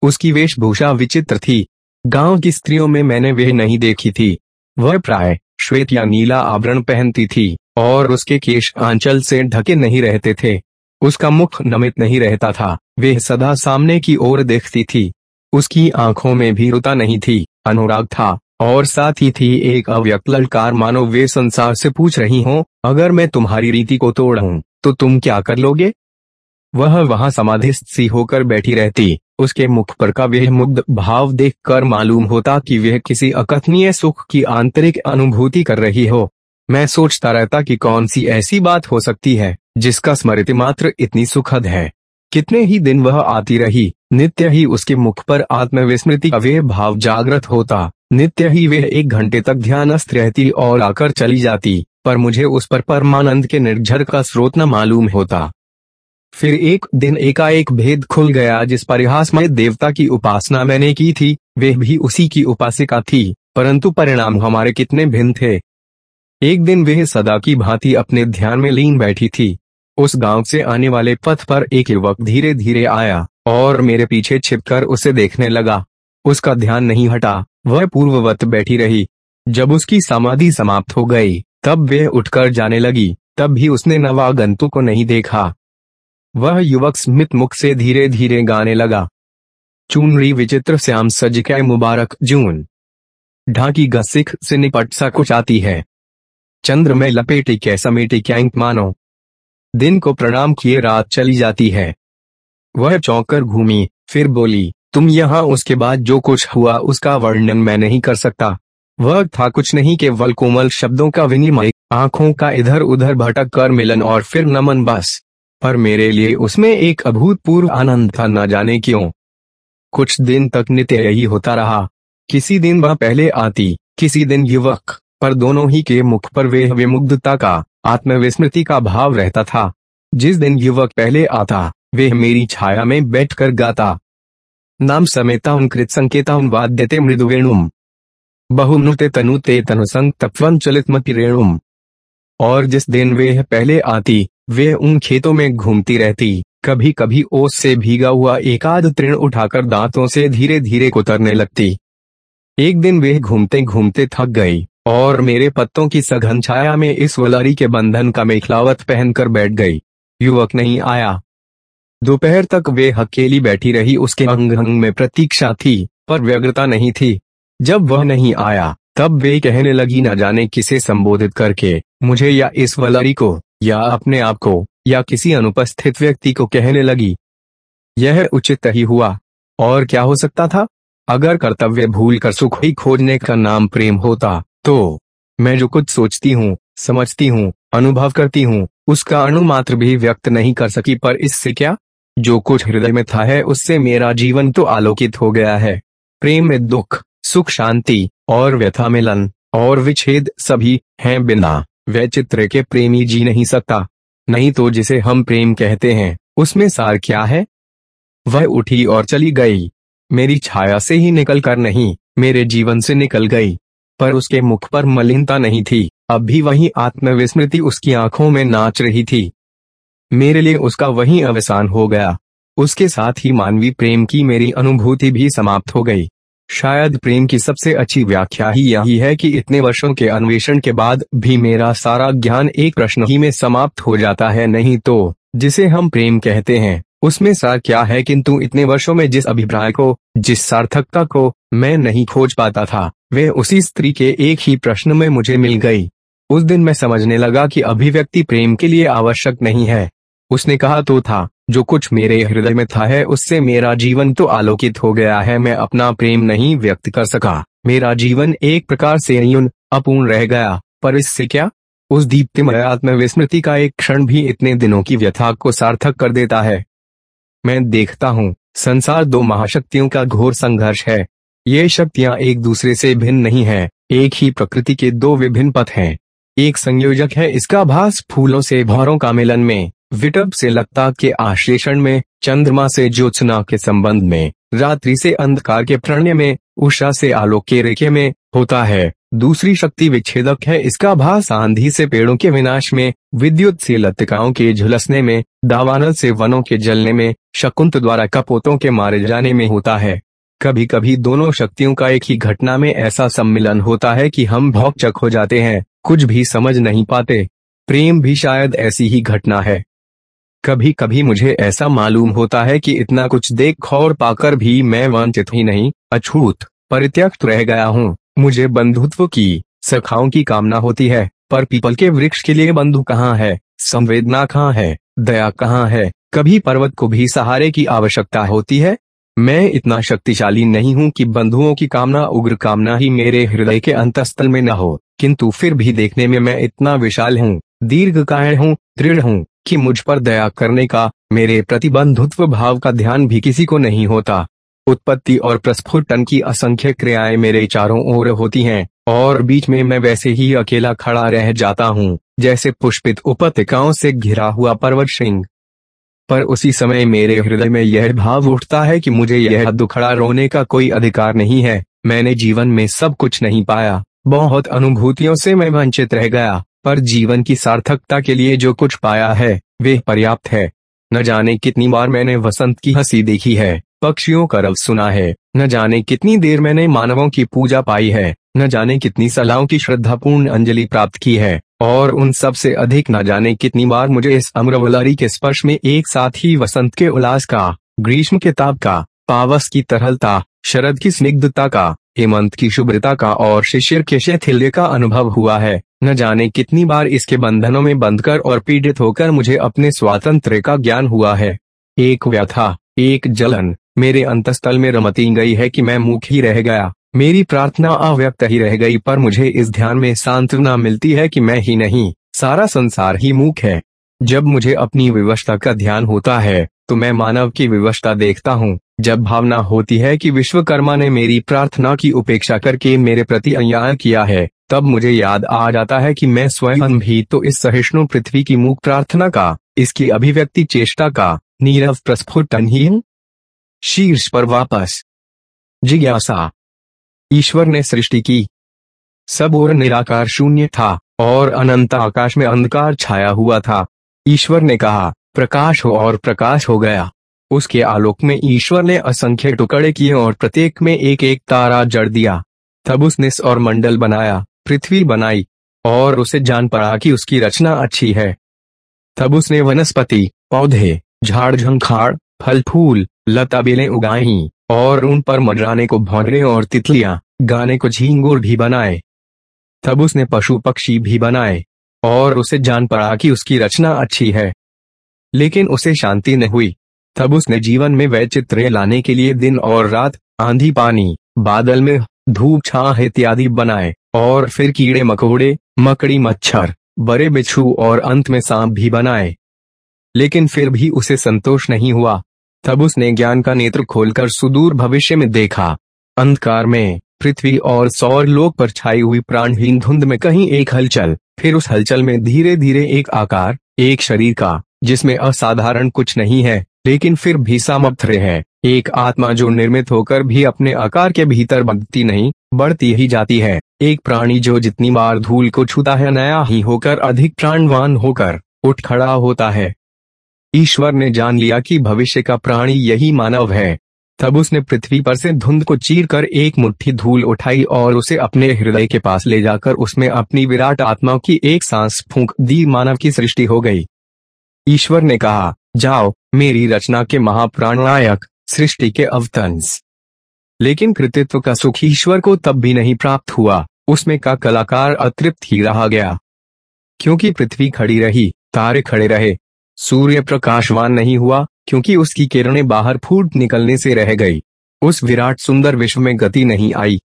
उसकी वेशभूषा विचित्र थी। गाँव की स्त्रियों में मैंने वह नहीं देखी थी। वह प्राय श्वेत या नीला आवरण पहनती थी और उसके केश आंचल से ढके नहीं रहते थे। उसका मुख नमित नहीं रहता था। वे सदा सामने की ओर देखती थी। उसकी आँखों में भी रुता नहीं थी। अनुराग था। और साथ ही थी एक अव्यक्त ललकार मानो वे संसार से पूछ रही हो, अगर मैं तुम्हारी रीति को तोड़ूं तो तुम क्या कर लोगे? वह वहाँ समाधिस्थ सी होकर बैठी रहती, उसके मुख पर का वह मुग्ध भाव देखकर मालूम होता कि वह किसी अकथनीय सुख की आंतरिक अनुभूति कर रही हो। मैं सोचता रहता कि कौन सी ऐसी बात हो सकती है, जिसका स्मृति मात्र इतनी सुखद है। कितने ही दिन वह आती रही, नित्य ही उसके मुख पर आत्मविस्मृति का वे भाव जागृत होता। नित्य ही वह एक घंटे तक ध्यानस्थ रहती और आकर चली जाती, पर मुझे उस पर परमानंद के निर्झर का स्रोत न मालूम होता। फिर एक दिन एकाएक भेद खुल गया जिस परिहासमय देवता की उपासना मैंने की थी, वे भी उसी की उपासिका थी, परंतु परिणाम हमारे कितने भिन्न थे। एक दिन वह सदा की भांति अपने ध्यान में लीन बैठी थी। उस गाँव से आने वाले पथ पर एक युवक धीरे धीरे आया, और मेरे पीछे छिपकर उसे देखने लगा। उसका ध्यान नहीं हटा। वह पूर्ववत बैठी रही। जब उसकी समाधि समाप्त हो गई, तब वह उठकर जाने लगी तब भी उसने नवागंतु को नहीं देखा। वह युवक स्मित मुख से धीरे धीरे गाने लगा। चूनरी विचित्र श्याम सज के मुबारक जून। ढाकी गसिख से निपट सा कुछ आती है। चंद्र में लपेटी के समेटी कैंक मानो। दिन को प्रणाम किए रात चली जाती है। वह चौंकर घूमी, फिर बोली तुम यहाँ उसके बाद जो कुछ हुआ उसका वर्णन मैं नहीं कर सकता। वह था कुछ नहीं केवल कोमल शब्दों का विनिमय, आँखों का इधर उधर भटक कर मिलन और फिर नमन बस। पर मेरे लिए उसमें एक अभूतपूर्व आनंद था न जाने क्यों। कुछ दिन तक नित्य यही होता रहा। किसी दिन वह पहले आती, किसी दिन युवक, पर दोनों ही के मुख पर वे विमुग्धता का, आत्मविस्मृति का भाव रहता था। जिस दिन युवक पहले आता, वे मेरी छाया में बैठकर गाता। नाम समेता कृत संकेता वाद्यते मृदुवेणुम बहुनुते तनुते तनुसंग तत्व चलित मति रेणुम और जिस दिन वे पहले आती, वे उन खेतों में घूमती रहती। कभी कभी ओस से भीगा हुआ एकाध तृण उठाकर दांतों से धीरे धीरे कुतरने लगती। एक दिन वे घूमते घूमते थक गई, और मेरे पत्तों की सघन छाया में इस वलारी के बंधन का मेखलावत पहनकर बैठ गई। युवक नहीं आया। दोपहर तक वे अकेली बैठी रही, उसके अंग अंग में प्रतीक्षा थी, पर व्यग्रता नहीं थी। जब वह नहीं आया, तब वे कहने लगी, न जाने किसे संबोधित करके, मुझे या इस वलरी को, या अपने आप को, या किसी अनुपस्थित व्यक्ति को कहने लगी। यह उचित ही हुआ। और क्या हो सकता था? अगर कर्तव्य भूल कर सुख ही खोजने का नाम प्रेम होता तो मैं जो कुछ सोचती हूँ, समझती हूँ, अनुभव करती हूँ, उसका अणुमात्र भी व्यक्त नहीं कर सकी, पर इससे क्या? जो कुछ हृदय में था है, उससे मेरा जीवन तो आलोकित हो गया है। प्रेम में दुख, सुख, शांति और व्यथा, मिलन और विच्छेद सभी हैं बिना वैचित्र के प्रेमी जी नहीं सकता। नहीं तो जिसे हम प्रेम कहते हैं, उसमें सार क्या है? वह उठी और चली गई। मेरी छाया से ही निकल कर नहीं, मेरे जीवन से निकल गई। पर उसके मुख पर मलिनता नहीं थी। अब भी वही आत्मविस्मृति उसकी आँखों में नाच रही थी। मेरे लिए उसका वही अवसान हो गया। उसके साथ ही मानवीय प्रेम की मेरी अनुभूति भी समाप्त हो गई। शायद प्रेम की सबसे अच्छी व्याख्या ही यही है कि इतने वर्षों के अन्वेषण के बाद भी मेरा सारा ज्ञान एक प्रश्न ही में समाप्त हो जाता है, नहीं तो जिसे हम प्रेम कहते हैं, उसमें सार क्या है किंतु इतने वर्षों में जिस अभिप्राय को, जिस सार्थकता को मैं नहीं खोज पाता था, वे उसी स्त्री के एक ही प्रश्न में मुझे मिल गई। उस दिन मैं समझने लगा कि अभिव्यक्ति प्रेम के लिए आवश्यक नहीं है। उसने कहा तो था, जो कुछ मेरे हृदय में था है, उससे मेरा जीवन तो आलोकित हो गया है, मैं अपना प्रेम नहीं व्यक्त कर सका। मेरा जीवन एक प्रकार से यून अपूर्ण रह गया, पर इससे क्या? उस दीप्तिमय आत्मविस्मृति का एक क्षण भी इतने दिनों की व्यथा को सार्थक कर देता है। मैं देखता हूँ, संसार दो महाशक्तियों का घोर संघर्ष है। ये शक्तियाँ एक दूसरे से भिन्न नहीं है, एक ही प्रकृति के दो विभिन्न पथ हैं। एक संयोजक है, इसका भास फूलों से भौरों का मिलन में। विटब से लगता के आश्लेषण में, चंद्रमा से ज्योत्सना के संबंध में, रात्रि से अंधकार के प्रणय में, उषा से आलोक के रेखे में, होता है। दूसरी शक्ति विच्छेदक है इसका भास आंधी से पेड़ों के विनाश में, विद्युत से लतिकाओं के झुलसने में, दावानल से वनों के जलने में, शकुंत द्वारा कपोतों के मारे जाने में होता है। कभी कभी दोनों शक्तियों का एक ही घटना में ऐसा सम्मिलन होता है कि हम भौकचक हो जाते हैं, कुछ भी समझ नहीं पाते। प्रेम भी शायद ऐसी ही घटना है। कभी कभी मुझे ऐसा मालूम होता है कि इतना कुछ देख और पाकर भी मैं वंचित ही नहीं, अछूत, परित्यक्त रह गया हूँ। मुझे बंधुत्व की, सखाओं की कामना होती है, पर पीपल के वृक्ष के लिए बंधु कहाँ है? संवेदना कहाँ है? दया कहाँ है? कभी पर्वत को भी सहारे की आवश्यकता होती है? मैं इतना शक्तिशाली नहीं हूँ कि बंधुओं की कामना उग्र कामना ही मेरे हृदय के अंतस्थल में न हो, किंतु फिर भी देखने में मैं इतना विशाल हूँ दीर्घ काय हूँ, दृढ़ हूँ। कि मुझ पर दया करने का, मेरे प्रतिबंधुत्व भाव का ध्यान भी किसी को नहीं होता। उत्पत्ति और प्रस्फुटन की असंख्य क्रियाएँ मेरे चारों ओर होती हैं, और बीच में मैं वैसे ही अकेला खड़ा रह जाता हूँ, जैसे पुष्पित उपत्यकाओं से घिरा हुआ पर्वत श्रृंग। पर उसी समय मेरे हृदय में यह भाव उठता है कि मुझे यह दुखड़ा रोने का कोई अधिकार नहीं है, मैंने जीवन में सब कुछ नहीं पाया, बहुत अनुभूतियों से मैं वंचित रह गया। पर जीवन की सार्थकता के लिए जो कुछ पाया है, वे पर्याप्त है। न जाने कितनी बार मैंने वसंत की हँसी देखी है, पक्षियों का रव सुना है, न जाने कितनी देर मैंने मानवों की पूजा पाई है, न जाने कितनी सलाहों की श्रद्धापूर्ण अंजलि प्राप्त की है, और उन सबसे अधिक न जाने कितनी बार मुझे इस अम्रवलारी के स्पर्श में एक साथ ही वसंत के उल्लास का, ग्रीष्म के ताप का, पावस की तरलता, शरद की स्निग्धता का हेमंत की शुभ्रता का और शिशिर के शैथिल्य का अनुभव हुआ है। न जाने कितनी बार इसके बंधनों में बंधकर और पीड़ित होकर मुझे अपने स्वातंत्र का ज्ञान हुआ है। एक व्यथा, एक जलन, मेरे अंतस्थल में रमती गई है कि मैं मुख ही रह गया। मेरी प्रार्थना अव्यक्त ही रह गई, पर मुझे इस ध्यान में सांत्वना मिलती है कि मैं ही नहीं, सारा संसार ही मुख है। जब मुझे अपनी विवशता का ध्यान होता है तो मैं मानव की विवशता देखता हूँ। जब भावना होती है कि विश्वकर्मा ने मेरी प्रार्थना की उपेक्षा करके मेरे प्रति अन्याय किया है, तब मुझे याद आ जाता है कि मैं स्वयं भी तो इस सहिष्णु पृथ्वी की मूक प्रार्थना का, इसकी अभिव्यक्ति चेष्टा का, नीरव प्रस्फुटन ही हूँ। शीर्ष पर वापस। जिज्ञासा। ईश्वर ने सृष्टि की। सब और निराकार शून्य था, और अनंत आकाश में अंधकार छाया हुआ था। ईश्वर ने कहा प्रकाश हो और प्रकाश हो गया। उसके आलोक में ईश्वर ने असंख्य टुकड़े किए और प्रत्येक में एक एक तारा जड़ दिया। तब उसने सौर मंडल बनाया, पृथ्वी बनाई, और उसे जान पड़ा कि उसकी रचना अच्छी है। तब उसने वनस्पति, पौधे, झाड़ झंखाड़ फल, फूल, लता बेलें उगाई, और उन पर मडराने को भौरे और तितलियाँ, गाने को झींगुर भी बनाए। तब उसने पशु पक्षी भी बनाए, और उसे जान पड़ा कि उसकी रचना अच्छी है। लेकिन उसे शांति न हुई। तब उसने जीवन में वह चित्र लाने के लिए दिन और रात आंधी पानी, बादल में धूप छाह इत्यादि बनाए, और फिर कीड़े मकोड़े, मकड़ी मच्छर, बड़े बिच्छू और अंत में सांप भी बनाए। लेकिन फिर भी उसे संतोष नहीं हुआ। तब उसने ज्ञान का नेत्र खोलकर सुदूर भविष्य में देखा। अंधकार में, पृथ्वी और सौर लोक पर छाई हुई प्राणहीन धुंध में कहीं एक हलचल, फिर उस हलचल में धीरे धीरे एक आकार, एक शरीर का जिसमें असाधारण कुछ नहीं है, लेकिन फिर भी सामर्थ्य है। एक आत्मा जो निर्मित होकर भी अपने आकार के भीतर बढ़ती नहीं, बढ़ती ही जाती है। एक प्राणी जो जितनी बार धूल को छूता है, नया ही होकर अधिक प्राणवान होकर उठ खड़ा होता है। ईश्वर ने जान लिया कि भविष्य का प्राणी यही मानव है। तब उसने पृथ्वी पर से धुंध को चीर कर एक मुट्ठी धूल उठाई और उसे अपने हृदय के पास ले जाकर उसमें अपनी विराट आत्मा की एक सांस फूंक दी। मानव की सृष्टि हो गई। ईश्वर ने कहा, जाओ, मेरी रचना के महाप्राणनायक, सृष्टि के अवतंस। लेकिन कृतित्व का सुख ईश्वर को तब भी नहीं प्राप्त हुआ, उसमें का कलाकार अतृप्त ही रहा गया। क्योंकि पृथ्वी खड़ी रही, तारे खड़े रहे, सूर्य प्रकाशवान नहीं हुआ, क्योंकि उसकी किरणें बाहर फूट निकलने से रह गई। उस विराट सुंदर विश्व में गति नहीं आई।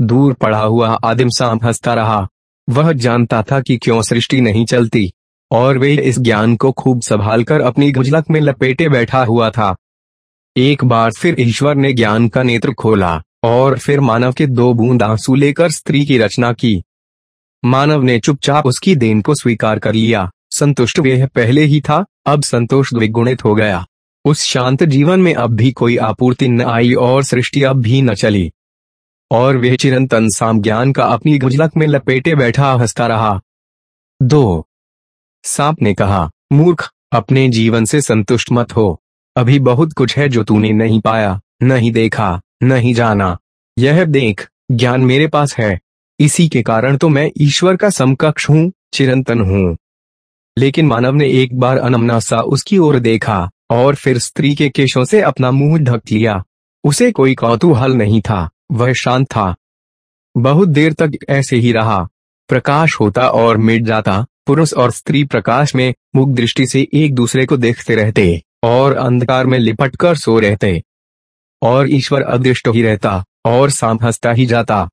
दूर पड़ा हुआ आदिम सांप हंसता रहा। वह जानता था कि क्यों सृष्टि नहीं चलती। और वे इस ज्ञान को खूब संभाल कर अपनी गुजलक में लपेटे बैठा हुआ था। एक बार फिर ईश्वर ने ज्ञान का नेत्र खोला, और फिर मानव के दो बूंद आँसू लेकर स्त्री की रचना की। मानव ने चुपचाप उसकी देन को स्वीकार कर लिया। संतुष्ट वे पहले ही था, अब संतोष द्विगुणित हो गया। उस शांत जीवन में अब भी कोई आपूर्ति न आई और सृष्टि अब भी न चली। और वे चिरंतन साम ज्ञान का अपनी गुजलक में लपेटे बैठा हंसता रहा। दो सांप ने कहा, मूर्ख, अपने जीवन से संतुष्ट मत हो। अभी बहुत कुछ है जो तूने नहीं पाया, नहीं देखा, नहीं जाना। यह देख, ज्ञान मेरे पास है। इसी के कारण तो मैं ईश्वर का समकक्ष हूँ, चिरंतन हूँ। लेकिन मानव ने एक बार अनमना सा उसकी ओर देखा, और फिर स्त्री के केशों से अपना मुँह ढक लिया। उसे कोई कौतूहल नहीं था, वह शांत था। बहुत देर तक ऐसे ही रहा। प्रकाश होता और मिट जाता पुरुष और स्त्री प्रकाश में मुख दृष्टि से एक दूसरे को देखते रहते और अंधकार में लिपट कर सो रहते और ईश्वर अदृष्ट ही रहता और सांप हंसता ही जाता।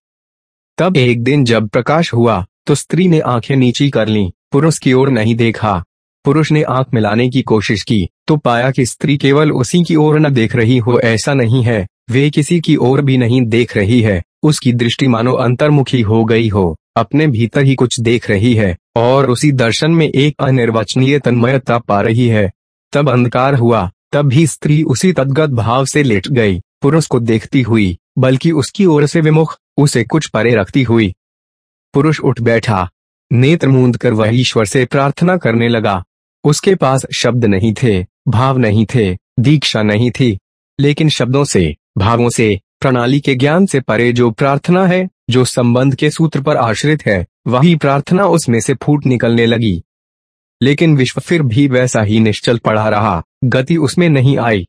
तब एक दिन जब प्रकाश हुआ तो स्त्री ने आँखें नीची कर ली, पुरुष की ओर नहीं देखा। पुरुष ने आँख मिलाने की कोशिश की तो पाया कि स्त्री केवल उसी की ओर न देख रही हो, ऐसा नहीं है, वे किसी की ओर भी नहीं देख रही है, उसकी दृष्टि मानो अंतर्मुखी हो गई हो, अपने भीतर ही कुछ देख रही है। और उसी दर्शन में एक अनिर्वचनीय तन्मयता पा रही है। तब अंधकार हुआ तब भी स्त्री उसी तदगत भाव से लेट गई, पुरुष को देखती हुई, बल्कि उसकी ओर से विमुख, उसे कुछ परे रखती हुई। पुरुष उठ बैठा, नेत्र मूंद कर वह ईश्वर से प्रार्थना करने लगा। उसके पास शब्द नहीं थे, भाव नहीं थे, दीक्षा नहीं थी, लेकिन शब्दों से, भावों से, प्रणाली के ज्ञान से परे जो प्रार्थना है, जो संबंध के सूत्र पर आश्रित है वही प्रार्थना उसमें से फूट निकलने लगी। लेकिन विश्व फिर भी वैसा ही निश्चल पड़ा रहा। गति उसमें नहीं आई।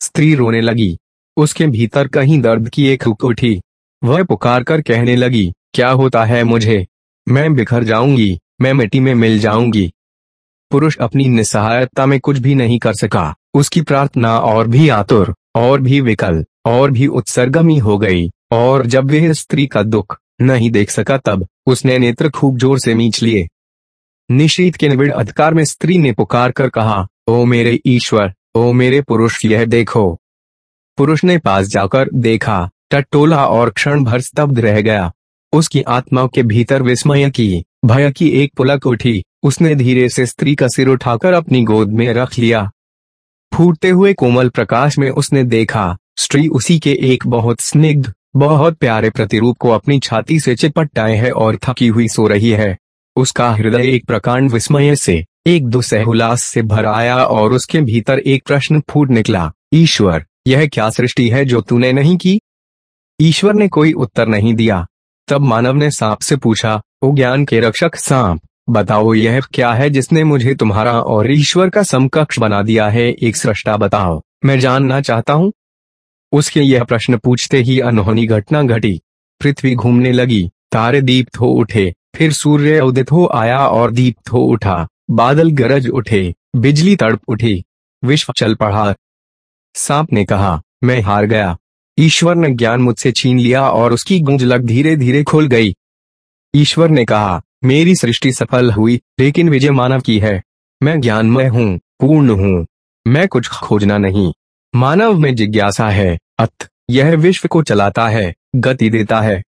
स्त्री रोने लगी। उसके भीतर कहीं दर्द की एक हुक उठी। वह पुकार कर कहने लगी, क्या होता है मुझे? मैं बिखर जाऊँगी, मैं मिट्टी में मिल जाऊँगी। पुरुष अपनी निसहायता में कुछ भी नहीं कर सका। उसकी प्रार्थना और भी आतुर, और भी विकल, और भी उत्सर्गमी हो गई। और जब वह स्त्री का दुख नहीं देख सका तब उसने नेत्र खूब ज़ोर से मीच लिए। निशीत के निविड़ अधिकार में स्त्री ने पुकार कर कहा, ओ मेरे ईश्वर, ओ मेरे पुरुष, यह देखो। पुरुष ने पास जाकर देखा, टटोला और क्षण भर स्तब्ध रह गया। उसकी आत्मा के भीतर विस्मय की, भय की एक पुलक उठी। उसने धीरे से स्त्री का सिर उठाकर अपनी गोद में रख लिया। फूटते हुए कोमल प्रकाश में उसने देखा, स्त्री उसी के एक बहुत स्निग्ध बहुत प्यारे प्रतिरूप को अपनी छाती से चिपटाए है और थकी हुई सो रही है। उसका हृदय एक प्रकांड विस्मय से, एक दुसह उल्लास से भर आया और उसके भीतर एक प्रश्न फूट निकला। ईश्वर, यह क्या सृष्टि है जो तूने नहीं की? ईश्वर ने कोई उत्तर नहीं दिया। तब मानव ने सांप से पूछा, ओ ज्ञान के रक्षक सांप, बताओ यह क्या है जिसने मुझे तुम्हारा और ईश्वर का समकक्ष बना दिया है? एक सृष्टा बताओ। मैं जानना चाहता हूँ उसके यह प्रश्न पूछते ही अनहोनी घटना घटी। पृथ्वी घूमने लगी, तारे दीप्त हो उठे, फिर सूर्य उदित हो आया और दीप्त हो उठा, बादल गरज उठे, बिजली तड़प उठी, विश्व चल पड़ा। सांप ने कहा, मैं हार गया। ईश्वर ने ज्ञान मुझसे छीन लिया और उसकी गुंजलक धीरे धीरे खुल गई। ईश्वर ने कहा, मेरी सृष्टि सफल हुई, लेकिन विजय मानव की है। मैं ज्ञानमय हूँ, पूर्ण हूँ। मैं कुछ खोजना नहीं। मानव में जिज्ञासा है। अत, यह विश्व को चलाता है, गति देता है।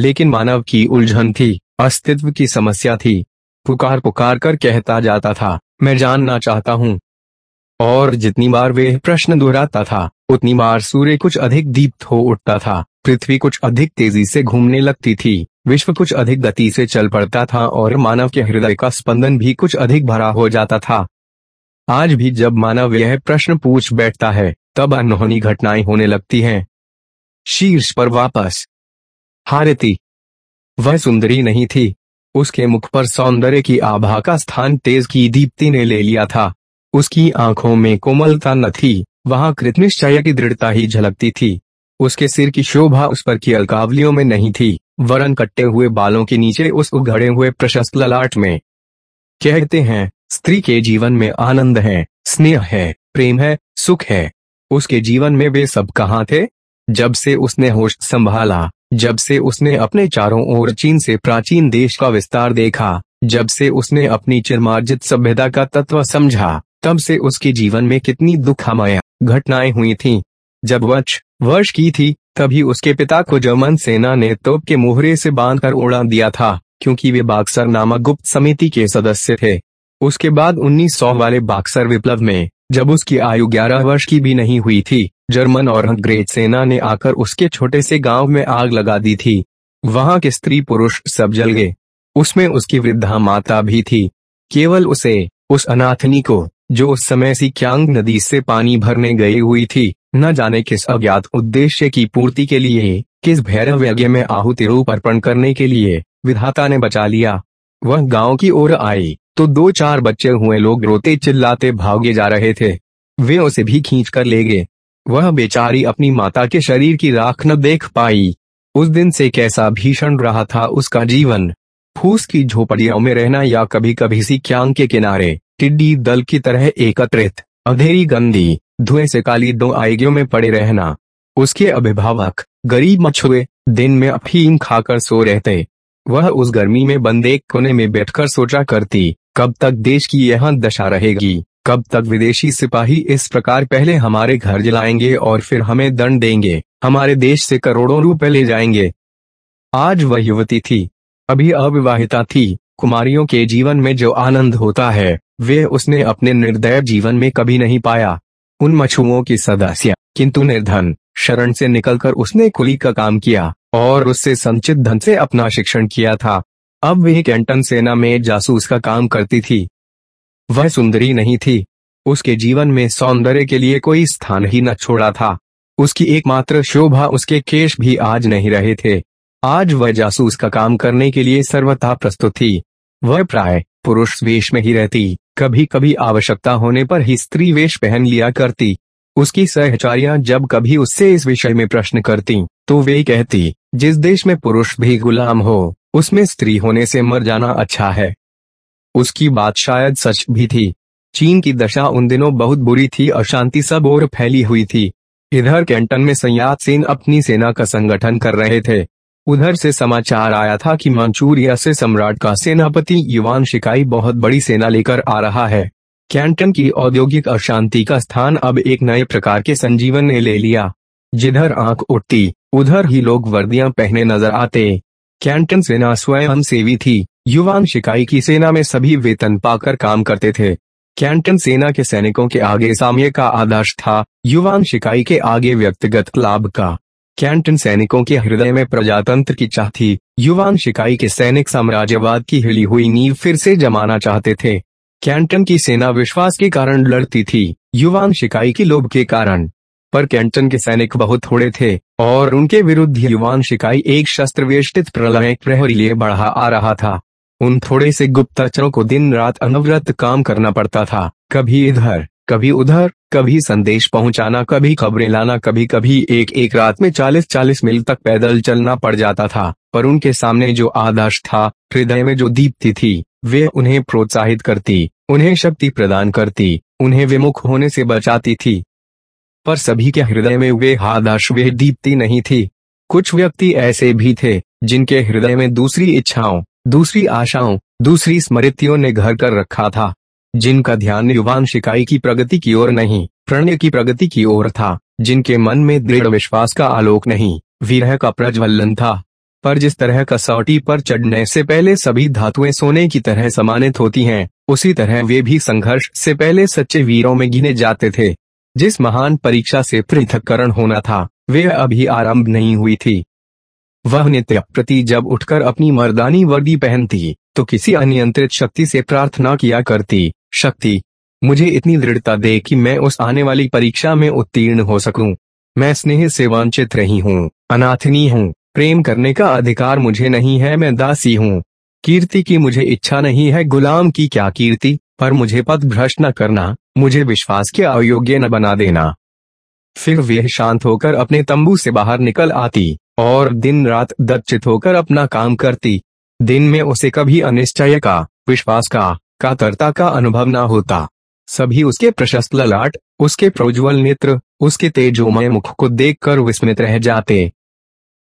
लेकिन मानव की उलझन थी, अस्तित्व की समस्या थी। पुकार पुकार कर कहता जाता था, मैं जानना चाहता हूँ। और जितनी बार वे प्रश्न दोहराता था, उतनी बार सूर्य कुछ अधिक दीप्त हो उठता था। पृथ्वी कुछ अधिक तेज़ी से घूमने लगती थी, विश्व कुछ अधिक गति से चल पड़ता था और मानव के हृदय का स्पंदन भी कुछ अधिक भरा हो जाता था। आज भी जब मानव यह प्रश्न पूछ बैठता है तब अनहोनी घटनाएँ होने लगती हैं। शीर्ष पर वापस। हारती। वह सुंदरी नहीं थी। उसके मुख पर सौंदर्य की आभा का स्थान तेज की दीप्ति ने ले लिया था। उसकी आँखों में कोमलता न थी। वहाँ कृतनिश्चय की दृढ़ता ही झलकती थी। उसके सिर की शोभा उस पर की अलकावलियों में नहीं थी। वरन कट्टे हुए बालों के नीचे उस उघड़े हुए प्रशस्त ललाट में। कहते हैं, स्त्री के जीवन में आनंद है, स्नेह है, प्रेम है, सुख है। उसके जीवन में वे सब कहाँ थे? जब से उसने होश संभाला, जब से उसने अपने चारों ओर चीन से प्राचीन देश का विस्तार देखा, जब से उसने अपनी चिरमार्जित सभ्यता का तत्व समझा, तब से उसके जीवन में कितनी दुखमय घटनाएँ हुई थी। जब वर्ष वर्ष की थी, तभी उसके पिता को जर्मन सेना ने तोप के मोहरे से बांधकर उड़ा दिया था, क्योंकि वे बाक्सर नामक गुप्त समिति के सदस्य थे। उसके बाद 1900 वाले बाक्सर विप्लव में जब उसकी आयु 11 वर्ष की भी नहीं हुई थी, जर्मन और अंग्रेज़ सेना ने आकर उसके छोटे से गाँव में आग लगा दी थी। वहाँ के स्त्री पुरुष सब जल गए। उसमें उसकी वृद्धा माता भी थी। केवल उसे, उस अनाथनी को, जो उस समय सी क्यांग नदी से पानी भरने गई हुई थी, न जाने किस अज्ञात उद्देश्य की पूर्ति के लिए, किस भैरव यज्ञ में आहुति रूप अर्पण करने के लिए, विधाता ने बचा लिया। वह गाँव की ओर आई। तो दो चार बच्चे हुए लोग रोते चिल्लाते भागे जा रहे थे। वे उसे भी खींच कर ले गए। वह बेचारी अपनी माता के शरीर की राख न देख पाई। उस दिन से कैसा भीषण रहा था उसका जीवन। फूस की झोपड़ियों में रहना या कभी कभी सी क्यांग के किनारे, टिड्डी दल की तरह एकत्रित, अधेरी गंदी, धुएँ से काली दो आयगियों में पड़े रहना। उसके अभिभावक, गरीब मछुए, दिन में अफीम खाकर सो रहते। वह उस गर्मी में बंद कोने में बैठकर सोचा करती। कब तक देश की यह दशा रहेगी? कब तक विदेशी सिपाही इस प्रकार पहले हमारे घर जलाएँगे और फिर हमें दंड देंगे? हमारे देश से करोड़ों रुपए ले जाएँगे। आज वह युवती थी। अभी अविवाहिता थी। कुमारियों के जीवन में जो आनंद होता है, वे उसने अपने निर्दय जीवन में कभी नहीं पाया। उन मछुओं की सदस्य, किंतु निर्धन, शरण से निकलकर उसने कुली का काम किया और उससे संचित धन से अपना शिक्षण किया था। अब वह कैंटन सेना में जासूस का काम करती थी। वह सुंदरी नहीं थी। उसके जीवन में सौंदर्य के लिए कोई स्थान ही न छोड़ा था। उसकी एकमात्र शोभा उसके केश भी आज नहीं रहे थे। आज वह जासूस का काम करने के लिए सर्वथा प्रस्तुत थी। वह प्राय पुरुष वेश में ही रहती कभी कभी आवश्यकता होने पर ही स्त्री वेश पहन लिया करती। उसकी सहचारियाँ जब कभी उससे इस विषय में प्रश्न करती तो वे कहती, जिस देश में पुरुष भी गुलाम हो उसमें स्त्री होने से मर जाना अच्छा है। उसकी बात शायद सच भी थी। चीन की दशा उन दिनों बहुत बुरी थी अशांति सब और फैली हुई थी। इधर कैंटन में संयात सेन अपनी सेना का संगठन कर रहे थे। उधर से समाचार आया था कि मंचूरिया से सम्राट का सेनापति युवान शिकाई बहुत बड़ी सेना लेकर आ रहा है। कैंटन की औद्योगिक अशांति का स्थान अब एक नए प्रकार के संजीवन ने ले लिया। जिधर आँख उठती, उधर ही लोग वर्दियाँ पहने नज़र आते। कैंटन सेना स्वयं सेवी थी। युवान शिकाई की सेना में सभी वेतन पाकर काम करते थे। कैंटन सेना के सैनिकों के आगे साम्य का आदर्श था। युवान शिकाई के आगे व्यक्तिगत लाभ का। कैंटन सैनिकों के हृदय में प्रजातंत्र की चाह थी। युवान शिकाई के सैनिक साम्राज्यवाद की हिली हुई नींव फिर से जमाना चाहते थे। कैंटन की सेना विश्वास के कारण लड़ती थी। युवान शिकाई की लोभ के कारण पर कैंटन के सैनिक बहुत थोड़े थे, और उनके विरुद्ध युवान शिकाई एक शस्त्र वेष्टित प्रलय प्रहरी लिए बढ़ा आ रहा था। उन थोड़े से गुप्तचरों को दिन रात अनवरत काम करना पड़ता था, कभी इधर, कभी उधर, कभी संदेश पहुंचाना, कभी खबरें लाना कभी कभी एक एक रात में चालीस चालीस मील तक पैदल चलना पड़ जाता था, पर उनके सामने जो आदर्श था, हृदय में जो दीप्ति थी, वे उन्हें प्रोत्साहित करती, उन्हें शक्ति प्रदान करती, उन्हें विमुख होने से बचाती थी। पर सभी के हृदय में वे आदर्श वे दीप्ति नहीं थी। कुछ व्यक्ति ऐसे भी थे जिनके हृदय में दूसरी इच्छाओं दूसरी आशाओं दूसरी स्मृतियों ने घर कर रखा था जिनका ध्यान युवान शिकाई की प्रगति की ओर नहीं प्रणय की प्रगति की ओर था जिनके मन में दृढ़ विश्वास का आलोक नहीं विरह का प्रज्वलन था। पर जिस तरह कसौटी पर चढ़ने से पहले सभी धातुएँ सोने की तरह समानित होती हैं, उसी तरह वे भी संघर्ष से पहले सच्चे वीरों में गिने जाते थे। जिस महान परीक्षा से पृथककरण होना था, वे अभी आरंभ नहीं हुई थी। वह नित्य प्रति जब उठकर अपनी मर्दानी वर्दी पहनती तो किसी अनियंत्रित शक्ति से प्रार्थना किया करती, शक्ति, मुझे इतनी दृढ़ता दे कि मैं उस आने वाली परीक्षा में उत्तीर्ण हो सकूँ। मैं स्नेह से वंचित रही हूँ, अनाथनी हूँ, प्रेम करने का अधिकार मुझे नहीं है, मैं दासी हूँ। कीर्ति की मुझे इच्छा नहीं है, गुलाम की क्या कीर्ति, पर मुझे पद भ्रष्ट न करना। मुझे विश्वास के अयोग्य न बना देना। फिर वह शांत होकर अपने तंबू से बाहर निकल आती और दिन रात दक्षित होकर अपना काम करती। दिन में उसे कभी अनिश्चय का, विश्वास का, कातरता का अनुभव न होता। सभी उसके प्रशस्त ललाट, उसके प्रज्वल नेत्र, उसके तेजोमय मुख को देखकर विस्मित रह जाते।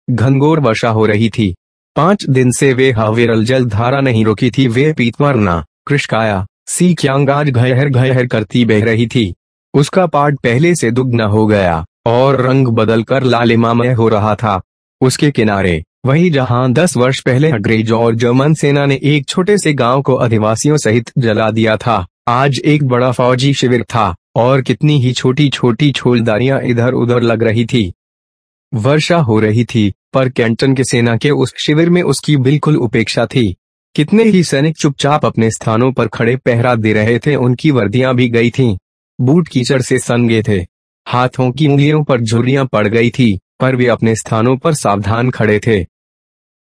घनघोर वर्षा हो रही थी। पाँच दिन से वे हवेरल जल धारा नहीं रुकी थी, वे पीतवरना कृषकाया सी क्यांगाज घहर घहर करती बह रही थी। उसका पार्ट पहले से दुग्न हो गया, और रंग बदलकर लालिमामय हो रहा था। उसके किनारे, वही जहाँ दस वर्ष पहले अंग्रेज़ और जर्मन सेना ने एक छोटे से गाँव को अधिवासियों सहित जला दिया था, आज एक बड़ा फौजी शिविर था, और कितनी ही छोटी छोटी छोलदारियाँ इधर उधर लग रही थी। वर्षा हो रही थी, पर कैंटन के सेना के उस शिविर में उसकी बिल्कुल उपेक्षा थी। कितने ही सैनिक चुपचाप अपने स्थानों पर खड़े पहरा दे रहे थे, उनकी वर्दियाँ भी गई थीं। बूट कीचड़ से सन गए थे। हाथों की उंगलियों पर झुर्रियाँ पड़ गई थी, पर वे अपने स्थानों पर सावधान खड़े थे।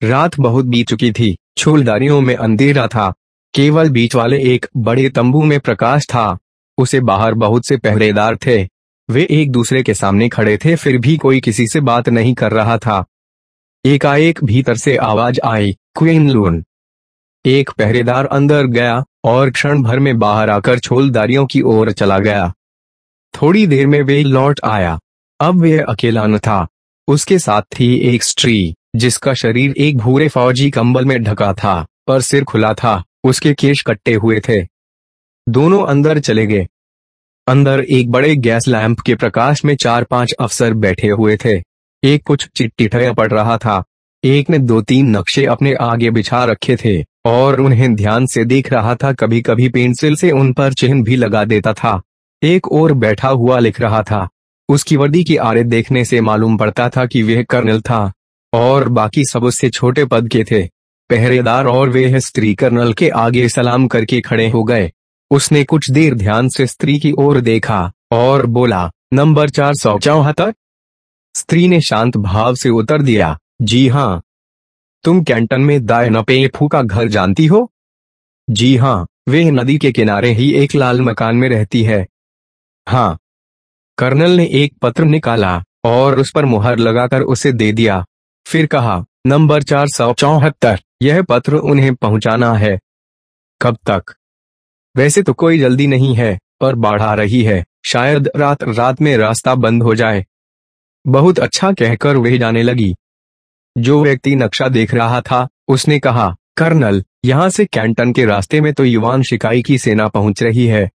रात बहुत बीत चुकी थी। छोलदारियों में अंधेरा था। केवल बीच वाले एक बड़े तंबू में प्रकाश था। उसे बाहर बहुत से पहरेदार थे। वे एक दूसरे के सामने खड़े थे, फिर भी कोई किसी से बात नहीं कर रहा था। एकाएक भीतर से आवाज़ आई, क्वीन लून। एक पहरेदार अंदर गया और क्षण भर में बाहर आकर छोलदारियों की ओर चला गया। थोड़ी देर में वे लौट आया। अब वे अकेला न था। उसके साथ थी एक स्त्री, जिसका शरीर एक भूरे फौजी कंबल में ढका था पर सिर खुला था। उसके केश कट्टे हुए थे। दोनों अंदर चले गए। अंदर एक बड़े गैस लैंप के प्रकाश में चार पाँच अफसर बैठे हुए थे। एक कुछ चिट्ठियाँ पड़ रहा था। एक ने दो तीन नक्शे अपने आगे बिछा रखे थे। और उन्हें ध्यान से देख रहा था कभी कभी पेंसिल से उन पर चिन्ह भी लगा देता था। एक और बैठा हुआ लिख रहा था। उसकी वर्दी की आरे देखने से मालूम पड़ता था कि वह कर्नल था, और बाकी सब उससे छोटे पद के थे। पहरेदार और वे स्त्री कर्नल के आगे सलाम करके खड़े हो गए। उसने कुछ देर ध्यान से स्त्री की ओर देखा, और बोला, नंबर चार सौ चौहत्तर? स्त्री ने शांत भाव से उत्तर दिया, जी हाँ। तुम कैंटन में दायनपेफू का घर जानती हो? जी हाँ वे नदी के किनारे ही एक लाल मकान में रहती है। हाँ। कर्नल ने एक पत्र निकाला और उस पर मुहर लगाकर उसे दे दिया। फिर कहा, नंबर चार सौ चौहत्तर, यह पत्र उन्हें पहुंचाना है। कब तक? वैसे तो कोई जल्दी नहीं है, पर बाढ़ आ रही है, शायद रात रात में रास्ता बंद हो जाए। बहुत अच्छा कहकर वह जाने लगी। जो व्यक्ति नक्शा देख रहा था, उसने कहा, कर्नल, यहाँ से कैंटन के रास्ते में तो युवान शिकाई की सेना पहुँच रही है।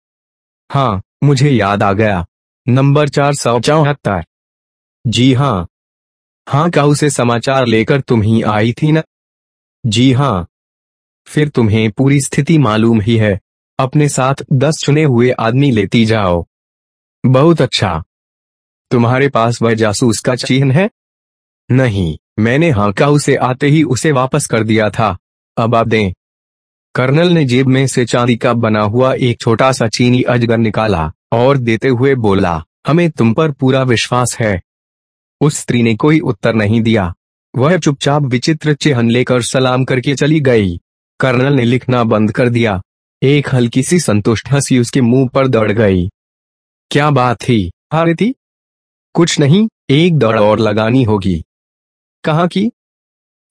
हाँ मुझे याद आ गया। नंबर चार सौ चौहत्तर। जी हाँ। हाँ काऊ से समाचार लेकर तुम ही आई थी न? जी हाँ। फिर तुम्हें पूरी स्थिति मालूम ही है। अपने साथ दस चुने हुए आदमी लेती जाओ। बहुत अच्छा। तुम्हारे पास वह जासूस का चिन्ह है? नहीं। मैंने हाका उसे आते ही उसे वापस कर दिया था। अब आप दें। कर्नल ने जेब में से चांदी का बना हुआ एक छोटा सा चीनी अजगर निकाला और देते हुए बोला, हमें तुम पर पूरा विश्वास है। उस स्त्री ने कोई उत्तर नहीं दिया। वह चुपचाप विचित्र चिन्ह लेकर सलाम करके चली गई। कर्नल ने लिखना बंद कर दिया। एक हल्की सी संतुष्ट हँसी उसके मुँह पर दौड़ गई। क्या बात थी? हारती कुछ नहीं, एक दौड़ और लगानी होगी। कहा की?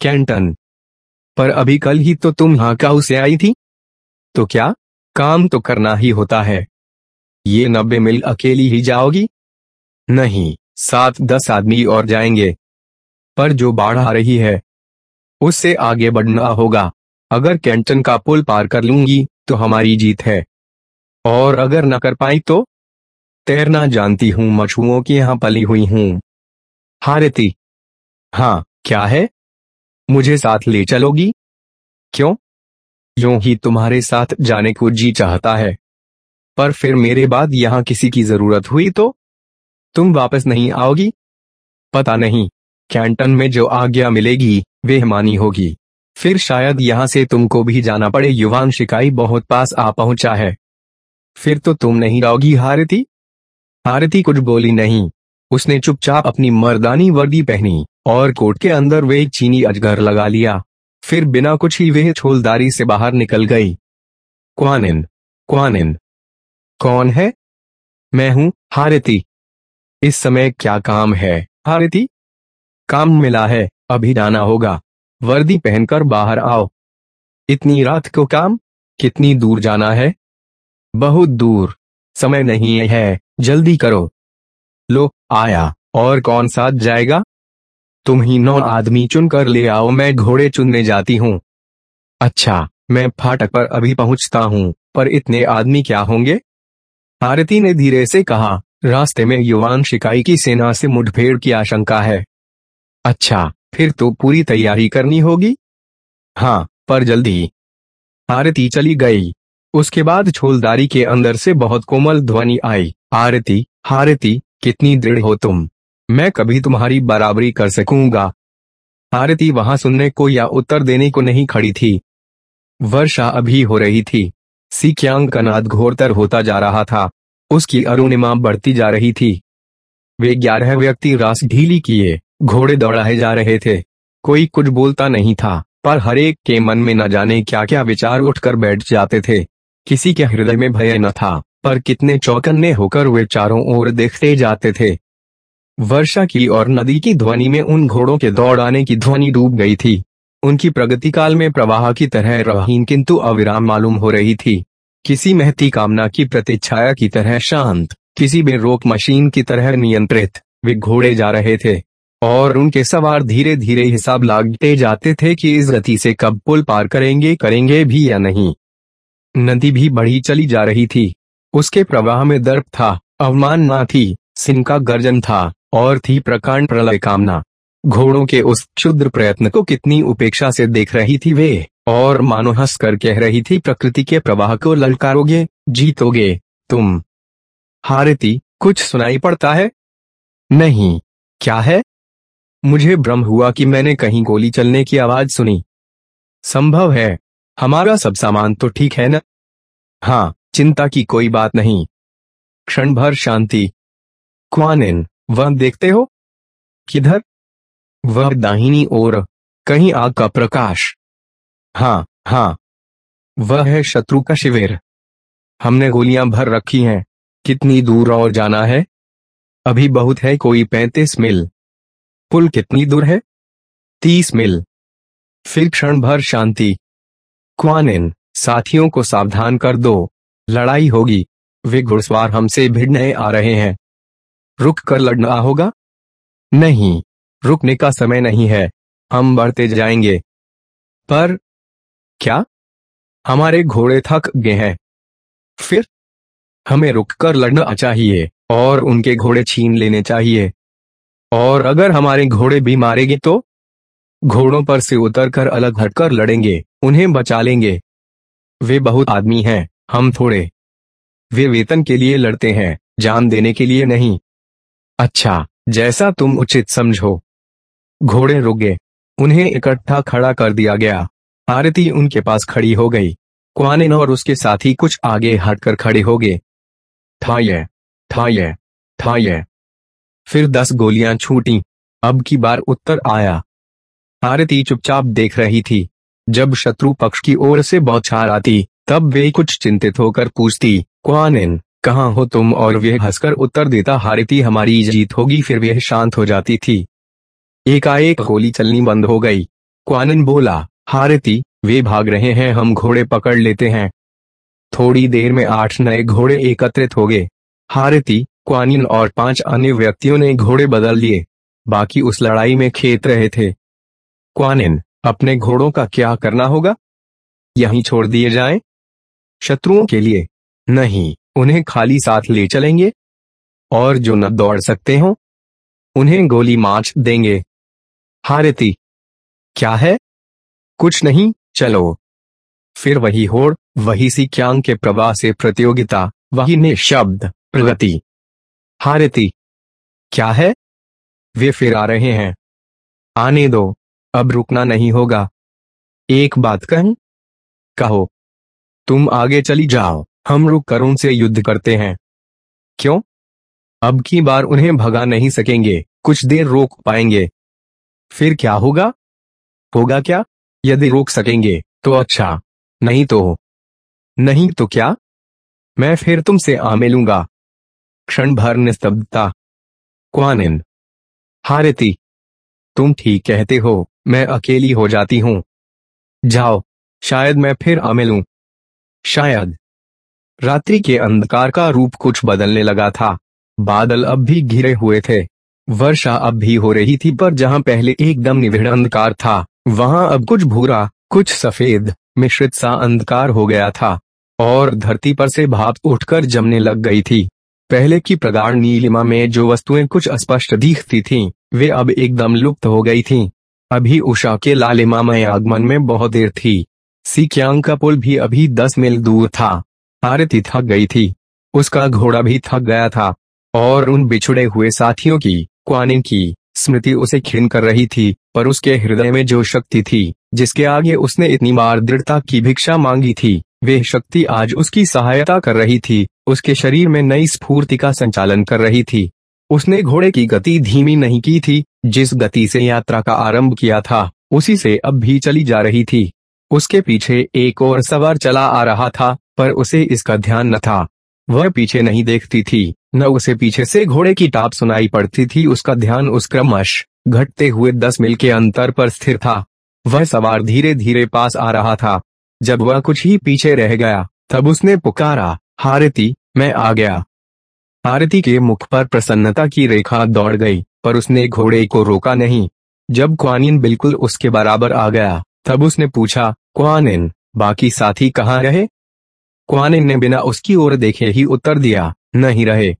कैंटन। पर अभी कल ही तो तुम हाकाऊ से आई थी। तो क्या? काम तो करना ही होता है। ये नब्बे मिल अकेली ही जाओगी? नहीं, सात दस आदमी और जाएँगे। पर जो बाढ़ आ रही है, उससे आगे बढ़ना होगा। अगर कैंटन का पुल पार कर लूँगी तो हमारी जीत है। और अगर न कर पाई तो? तैरना जानती हूँ, मछुओं की यहाँ पली हुई हूँ। हारती हाँ क्या है? मुझे साथ ले चलोगी? क्यों? यूँ ही तुम्हारे साथ जाने को जी चाहता है। पर फिर मेरे बाद यहाँ किसी की ज़रूरत हुई तो? तुम वापस नहीं आओगी? पता नहीं। कैंटन में जो आज्ञा मिलेगी वे मानी होगी। फिर शायद यहाँ से तुमको भी जाना पड़े, युवान शिकाई बहुत पास आ पहुँचा है। फिर तो तुम नहीं आओगी, हारती? हारती कुछ बोली नहीं। उसने चुपचाप अपनी मर्दानी वर्दी पहनी और कोट के अंदर वे चीनी अजगर लगा लिया। फिर बिना कुछ ही वह छोलदारी से बाहर निकल गई। क्वानिन क्वानिन, कौन है? मैं हूँ हारती। इस समय क्या काम है? हारती? काम मिला है, अभी जाना होगा। वर्दी पहनकर बाहर आओ। इतनी रात को काम? कितनी दूर जाना है? बहुत दूर। समय नहीं है, जल्दी करो। लो आया, और कौन साथ जाएगा? तुम ही नौ आदमी चुनकर ले आओ, मैं घोड़े चुनने जाती हूँ। अच्छा मैं फाटक पर अभी पहुँचता हूँ, पर इतने आदमी क्या होंगे? आरती ने धीरे से कहा, रास्ते में युवान शिकाई की सेना से मुठभेड़ की आशंका है। अच्छा फिर तो पूरी तैयारी करनी होगी? हाँ पर जल्दी। आरती चली गई। उसके बाद छोलदारी के अंदर से बहुत कोमल ध्वनि आई। आरती हारती कितनी दृढ़ हो तुम। मैं कभी तुम्हारी बराबरी कर सकूँगा। आरती वहाँ सुनने को या उत्तर देने को नहीं खड़ी थी। वर्षा अभी हो रही थी। सीक्यांग का नाद घोरतर होता जा रहा था। उसकी अरुणिमा बढ़ती जा रही थी। वे ग्यारह व्यक्ति रास ढीली किए, घोड़े दौड़ाए जा रहे थे। कोई कुछ बोलता नहीं था, पर हरेक के मन में न जाने क्या क्या विचार उठकर बैठ जाते थे। किसी के हृदय में भय न था। पर कितने चौकन्ने होकर वे चारों ओर देखते जाते थे। वर्षा की और नदी की ध्वनि में उन घोड़ों के दौड़ आने की ध्वनि डूब गई थी। उनकी प्रगति काल में प्रवाह की तरह रहीन किंतु अविराम मालूम हो रही थी। किसी महती कामना की प्रतिच्छाया की तरह शांत, किसी बेरोक मशीन की तरह नियंत्रित, वे घोड़े जा रहे थे। और उनके सवार धीरे धीरे हिसाब लागते जाते थे कि इस गति से कब पुल पार करेंगे करेंगे भी या नहीं। नदी भी बढ़ी चली जा रही थी। उसके प्रवाह में दर्प था, अवमान ना थी सिंह का गर्जन था, और थी प्रकांड प्रलय कामना। घोड़ों के उस क्षुद्र प्रयत्न को कितनी उपेक्षा से देख रही थी वे, और मानो हंस कर कह रही थी, प्रकृति के प्रवाह को ललकारोगे, जीतोगे, तुम। हारती कुछ सुनाई पड़ता है? नहीं, क्या है? मुझे भ्रम हुआ कि मैंने कहीं गोली चलने की आवाज़ सुनी। संभव है, हमारा सब सामान तो ठीक है न? हाँ चिंता की कोई बात नहीं। क्षण भर शांति। क्वानिन, वह देखते हो? किधर? वह दाहिनी ओर, कहीं आग का प्रकाश। हाँ हाँ। वह है शत्रु का शिविर। हमने गोलियाँ भर रखी हैं। कितनी दूर और जाना है? अभी बहुत है कोई पैंतीस मील। पुल कितनी दूर है? तीस मील। फिर क्षण भर शांति। क्वानिन, साथियों को सावधान कर दो। लड़ाई होगी। वे घुड़सवार हमसे भिड़ने आ रहे हैं। रुक कर लड़ना होगा? नहीं। रुकने का समय नहीं है। हम बढ़ते जाएँगे। पर क्या? हमारे घोड़े थक गए हैं। फिर? हमें रुककर लड़ना चाहिए और उनके घोड़े छीन लेने चाहिए। और अगर हमारे घोड़े भी मारेंगे तो? घोड़ों पर से उतरकर अलग हटकर लड़ेंगे। उन्हें बचा लेंगे। वे बहुत आदमी हैं। हम थोड़े। वे वेतन के लिए लड़ते हैं, जान देने के लिए नहीं। अच्छा जैसा तुम उचित समझो। घोड़े रुक गए उन्हें इकट्ठा खड़ा कर दिया गया। आरती उनके पास खड़ी हो गई। क्वानिन और उसके साथी कुछ आगे हटकर खड़े हो गए। था ये था ये था ये फिर दस गोलियाँ छूटी। अब की बार उत्तर आया। आरती चुपचाप देख रही थी। जब शत्रु पक्ष की ओर से बौछार आती। तब वे कुछ चिंतित होकर पूछती क्वानिन कहाँ हो तुम? और वह हंसकर उत्तर देता हारती हमारी जीत होगी, फिर वह शांत हो जाती थी। एकाएक गोली चलनी बंद हो गई। क्वानिन बोला हारती वे भाग रहे हैं, हम घोड़े पकड़ लेते हैं। थोड़ी देर में आठ नए घोड़े एकत्रित हो गए। हारती क्वानिन और पाँच अन्य व्यक्तियों ने घोड़े बदल लिए बाकी उस लड़ाई में खेत रहे थे। क्वानिन अपने घोड़ों का क्या करना होगा? यहीं छोड़ दिए जाएँ? शत्रुओं के लिए। नहीं, उन्हें खाली साथ ले चलेंगे। और जो न दौड़ सकते हो, उन्हें गोली मार देंगे। हारती क्या है? कुछ नहीं, चलो। फिर वही होड़, वही सी क्यांग के प्रवाह से प्रतियोगिता, वही निशब्द प्रगति। हारती क्या है? वे फिर आ रहे हैं। आने दो, अब रुकना नहीं होगा। एक बात कहूँ, कहो। तुम आगे चली जाओ। हम रुक कर उनसे युद्ध करते हैं। क्यों? अब की बार उन्हें भगा नहीं सकेंगे। कुछ देर रोक पाएँगे। फिर क्या होगा? होगा क्या? यदि रोक सकेंगे तो अच्छा। नहीं तो। नहीं तो क्या? मैं फिर तुमसे आ मिलूँगा क्षण भर निस्तब्धता। क्वानिन। हारती। तुम ठीक कहते हो। मैं अकेली हो जाती हूँ। जाओ। शायद मैं फिर आ मिलूं शायद। रात्रि के अंधकार का रूप कुछ बदलने लगा था। बादल अब भी घिरे हुए थे। वर्षा अब भी हो रही थी पर जहाँ पहले एकदम निविड़ अंधकार था वहाँ अब कुछ भूरा कुछ सफ़ेद मिश्रित सा अंधकार हो गया था। और धरती पर से भाप उठकर जमने लग गई थी। पहले की प्रगाढ़ नीलिमा में जो वस्तुएँ कुछ अस्पष्ट दिखती थीं, वे अब एकदम लुप्त हो गई थीं। अभी उषा के लालिमा लालिमामय आगमन में बहुत देर थी। सिक्यांग का पुल भी अभी दस मील दूर था। आरती थक गई थी। उसका घोड़ा भी थक गया था। और उन बिछुड़े हुए साथियों की क्वानिन की, स्मृति उसे खिन कर रही थी, पर उसके हृदय में जो शक्ति थी, जिसके आगे उसने इतनी बार दृढ़ता की भिक्षा मांगी थी, वे शक्ति आज उसकी सहायता कर रही थी, उसके शरीर में नई स्फूर्ति का संचालन कर रही थी। उसने घोड़े की गति धीमी नहीं की थी, जिस गति से यात्रा का आरंभ किया था, उसी से अब भी चली जा रही थी। उसके पीछे एक और सवार चला आ रहा था, पर उसे इसका ध्यान न था। वह पीछे नहीं देखती थी, न उसे पीछे से घोड़े की टाप सुनाई पड़ती थी, उसका ध्यान उस क्रमश घटते हुए दस मील के अंतर पर स्थिर था। वह सवार धीरे धीरे पास आ रहा था। जब वह कुछ ही पीछे रह गया, तब उसने पुकारा, हारती, मैं आ गया। आरती के मुख पर प्रसन्नता की रेखा दौड़ गई, पर उसने घोड़े को रोका नहीं। जब क्वानिन बिल्कुल उसके बराबर आ गया, तब उसने पूछा क्वानिन, बाकी साथी कहाँ रहे? क्वानिन ने बिना उसकी ओर देखे ही उत्तर दिया, नहीं रहे.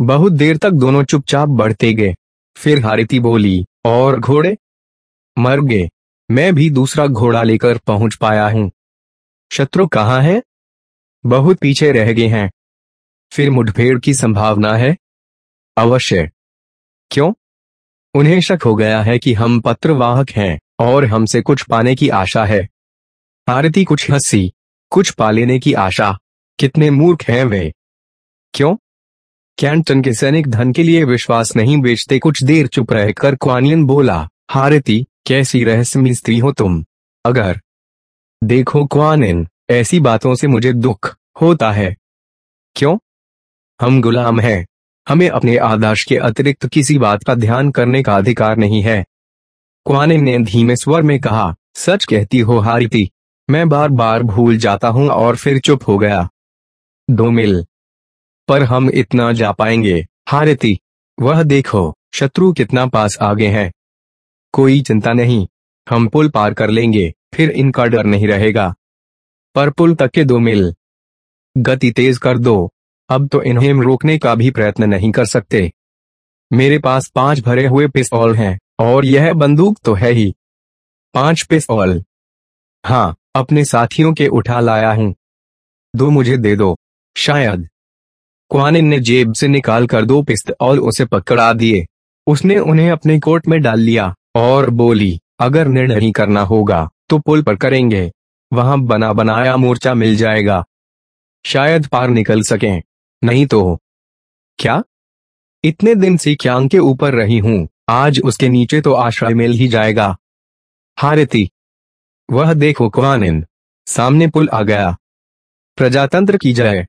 बहुत देर तक दोनों चुपचाप बढ़ते गए। फिर हारिती बोली, और घोड़े? मर गए। मैं भी दूसरा घोड़ा लेकर पहुँच पाया हूँ। शत्रु कहाँ है? बहुत पीछे रह गए हैं। फिर मुठभेड़ की संभावना है? अवश्य। क्यों? उन्हें शक हो गया है कि हम पत्रवाहक हैं और हमसे कुछ पाने की आशा है। आरती कुछ हँसी, कुछ पा लेने की आशा। कितने मूर्ख हैं वे। क्यों? कैंटन के सैनिक धन के लिए विश्वास नहीं बेचते कुछ देर चुप रहकर क्वानियन बोला हारती कैसी रहस्यमय स्त्री हो तुम? अगर देखो क्वानिन ऐसी बातों से मुझे दुख होता है। क्यों? हम गुलाम हैं। हमें अपने आदर्श के अतिरिक्त किसी बात का ध्यान करने का अधिकार नहीं है। क्वानिन ने धीमे स्वर में कहा, सच कहती हो हारिती मैं बार बार भूल जाता हूँ और फिर चुप हो गया। दो मिल। पर हम इतना जा पाएँगे। हारती, वह देखो, शत्रु कितना पास आगे हैं। कोई चिंता नहीं। हम पुल पार कर लेंगे, फिर इनका डर नहीं रहेगा। पर पुल तक के दो मिल। गति तेज कर दो। अब तो इन्हें रोकने का भी प्रयत्न नहीं कर सकते। मेरे पास पाँच भरे हुए पिस्तौल हैं, और यह बंदूक तो है ही। पाँच पिस्तौल। हाँ। अपने साथियों के उठा लाया हूँ। दो मुझे दे दो। शायद। क्वानिन ने जेब से निकाल कर दो पिस्तौल उसे पकड़ा दिए। उसने उन्हें अपने कोट में डाल लिया और बोली, अगर निर्णय करना होगा तो पुल पर करेंगे। वहाँ बना बनाया मोर्चा मिल जाएगा। शायद पार निकल सकें। नहीं तो। क्या? इतने दिन से क्यांग के ऊपर रही हूँ। आज उसके नीचे तो आश्रय मिल ही जाएगा। हारती वह देखो क्वानिन सामने पुल आ गया। प्रजातंत्र की जय।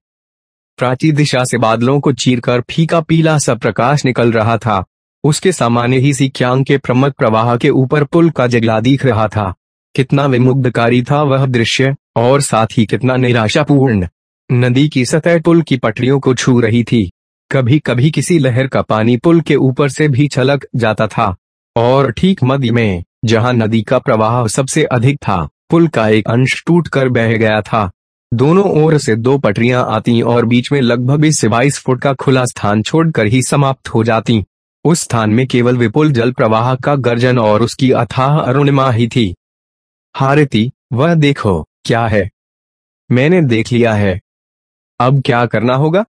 प्राची दिशा से बादलों को चीरकर फीका पीला सा प्रकाश निकल रहा था। उसके सामान्य ही सिक्यांग के प्रमुख प्रवाह के ऊपर पुल का जगला दिख रहा था। कितना विमुग्धकारी था वह दृश्य, और साथ ही कितना निराशापूर्ण। नदी की सतह पुल की पटरियों को छू रही थी। कभी कभी किसी लहर का पानी पुल के ऊपर से भी छलक जाता था। और ठीक मध्य में जहाँ नदी का प्रवाह सबसे अधिक था। पुल का एक अंश टूट कर बह गया था। दोनों ओर से दो पटरियाँ आती और बीच में लगभग बीस से बाईस फुट का खुला स्थान छोड़कर ही समाप्त हो जाती। उस स्थान में केवल विपुल जल प्रवाह का गर्जन और उसकी अथाह अरुणिमा ही थी। हारती, वह देखो, क्या है? मैंने देख लिया है। अब क्या करना होगा?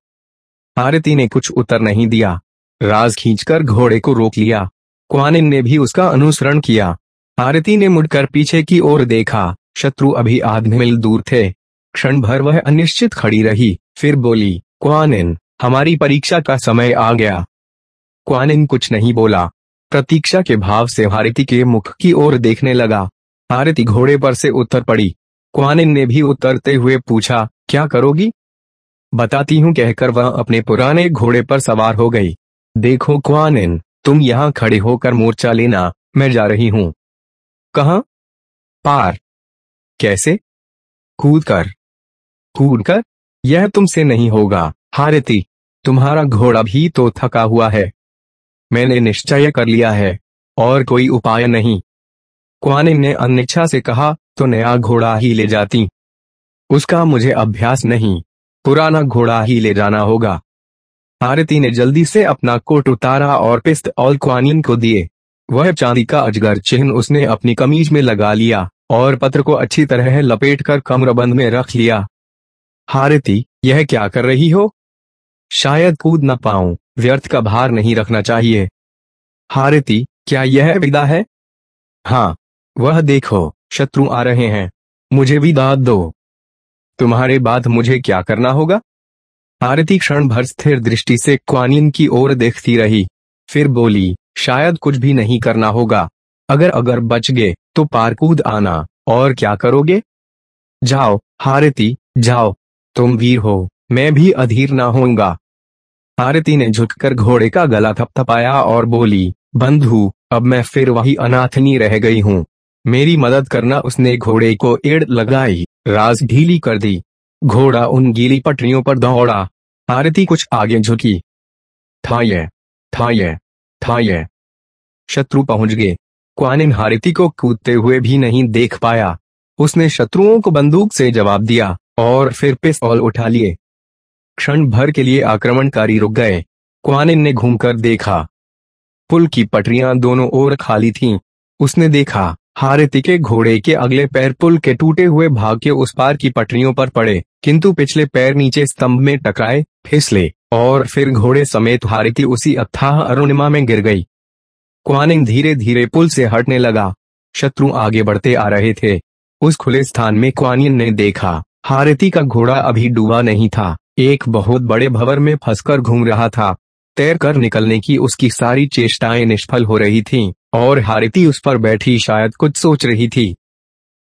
हारती ने कुछ उत्तर नहीं दिया। राज खींचकर घोड़े को रोक लिया। क्वानिन ने भी उसका अनुसरण किया। हारती ने मुड़कर पीछे की ओर देखा। शत्रु अभी आध मील दूर थे। क्षण भर वह अनिश्चित खड़ी रही, फिर बोली, क्वानिन, हमारी परीक्षा का समय आ गया। क्वानिन कुछ नहीं बोला। प्रतीक्षा के भाव से हारती के मुख की ओर देखने लगा। हारती घोड़े पर से उतर पड़ी। क्वानिन ने भी उतरते हुए पूछा, क्या करोगी? बताती हूँ, कहकर वह अपने पुराने घोड़े पर सवार हो गई। देखो क्वानिन, तुम यहाँ खड़े होकर मोर्चा लेना, मैं जा रही हूँ। कहा? पार। कैसे? कूद कर कूद कर यह तुमसे नहीं होगा, हारती। तुम्हारा घोड़ा भी तो थका हुआ है। मैंने निश्चय कर लिया है, और कोई उपाय नहीं। क्वानिन ने अनिच्छा से कहा तो नया घोड़ा ही ले जाती। उसका मुझे अभ्यास नहीं, पुराना घोड़ा ही ले जाना होगा। आरती ने जल्दी से अपना कोट उतारा और पिस्त और क्वानिन को दिए। वह चांदी का अजगर चिन्ह उसने अपनी कमीज में लगा लिया और पत्र को अच्छी तरह लपेट कर कमरबंद में रख लिया। हारती, यह क्या कर रही हो? शायद कूद न पाऊँ, व्यर्थ का भार नहीं रखना चाहिए। हारती, क्या यह विदा है? हाँ वह देखो, शत्रु आ रहे हैं, मुझे विदा दो। तुम्हारे बाद मुझे क्या करना होगा? आरती क्षण भर स्थिर दृष्टि से क्वानिन की ओर देखती रही, फिर बोली शायद कुछ भी नहीं करना होगा। अगर अगर बच गए तो पार कूद आना। और क्या करोगे? जाओ, हारती, जाओ। तुम वीर हो, मैं भी अधीर ना होऊँगा। आरती ने झुककर घोड़े का गला थपथपाया और बोली, बंधु, अब मैं फिर वही अनाथनी रह गई हूँ। मेरी मदद करना उसने घोड़े को एड़ लगाई, राज ढीली कर दी। घोड़ा उन गीली पटरियों पर दौड़ा। आरती कुछ आगे झुकी। थाये थाये थाये शत्रु पहुँच गए। क्वानिन हारती को कूदते हुए भी नहीं देख पाया। उसने शत्रुओं को बंदूक से जवाब दिया और फिर पिस्तौल उठा लिए। क्षण भर के लिए आक्रमणकारी रुक गए। क्वानिन ने घूमकर देखा। पुल की पटरियाँ दोनों ओर खाली थीं। उसने देखा, हारती के घोड़े के अगले पैर पुल के टूटे हुए भाग के उस पार की पटरियों पर पड़े, किंतु पिछले पैर नीचे स्तंभ में टकराए, फिसले। और फिर घोड़े समेत हारती उसी अथाह अरुणिमा में गिर गई। क्वानिंग धीरे धीरे पुल से हटने लगा। शत्रु आगे बढ़ते आ रहे थे। उस खुले स्थान में क्वानिन ने देखा। हारती का घोड़ा अभी डूबा नहीं था। एक बहुत बड़े भवर में फंसकर घूम रहा था। तैर कर निकलने की उसकी सारी चेष्टाएँ निष्फल हो रही थीं, और हारती उस पर बैठी शायद कुछ सोच रही थी।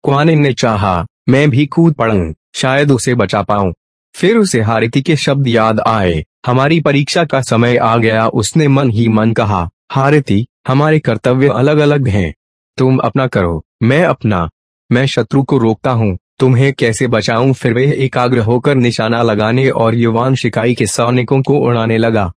क्वानिन ने चाहा, मैं भी कूद पड़ूं, शायद उसे बचा पाऊँ। फिर उसे हारती के शब्द याद आए। हमारी परीक्षा का समय आ गया, उसने मन ही मन कहा, हारती, हमारे कर्तव्य अलग अलग हैं। तुम अपना करो, मैं अपना। मैं शत्रु को रोकता हूँ, तुम्हें कैसे बचाऊं? फिर वह एकाग्र होकर निशाना लगाने और युवान शिकाई के सैनिकों को उड़ाने लगा।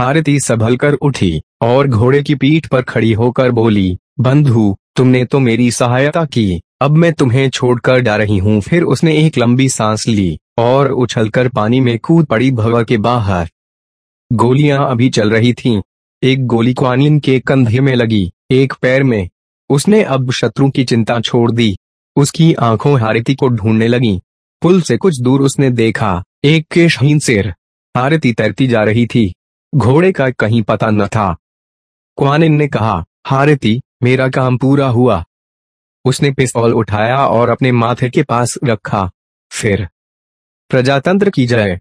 आरती संभल कर उठी और घोड़े की पीठ पर खड़ी होकर बोली, बंधु तुमने तो मेरी सहायता की। अब मैं तुम्हें छोड़कर जा रही हूँ। फिर उसने एक लंबी सांस ली और उछलकर पानी में कूद पड़ी भवर के बाहर। गोलियाँ अभी चल रही थीं। एक गोली क्वानिन के कंधे में लगी, एक पैर में। उसने अब शत्रु की चिंता छोड़ दी। उसकी आँखों हारती को ढूँढने लगी। पुल से कुछ दूर उसने देखा, एक केशहीन सिर हारती तैरती जा रही थी। घोड़े का कहीं पता न था। क्वानिन ने कहा, हारती मेरा काम पूरा हुआ। उसने पिस्तौल उठाया और अपने माथे के पास रखा। फिर प्रजातंत्र की जय।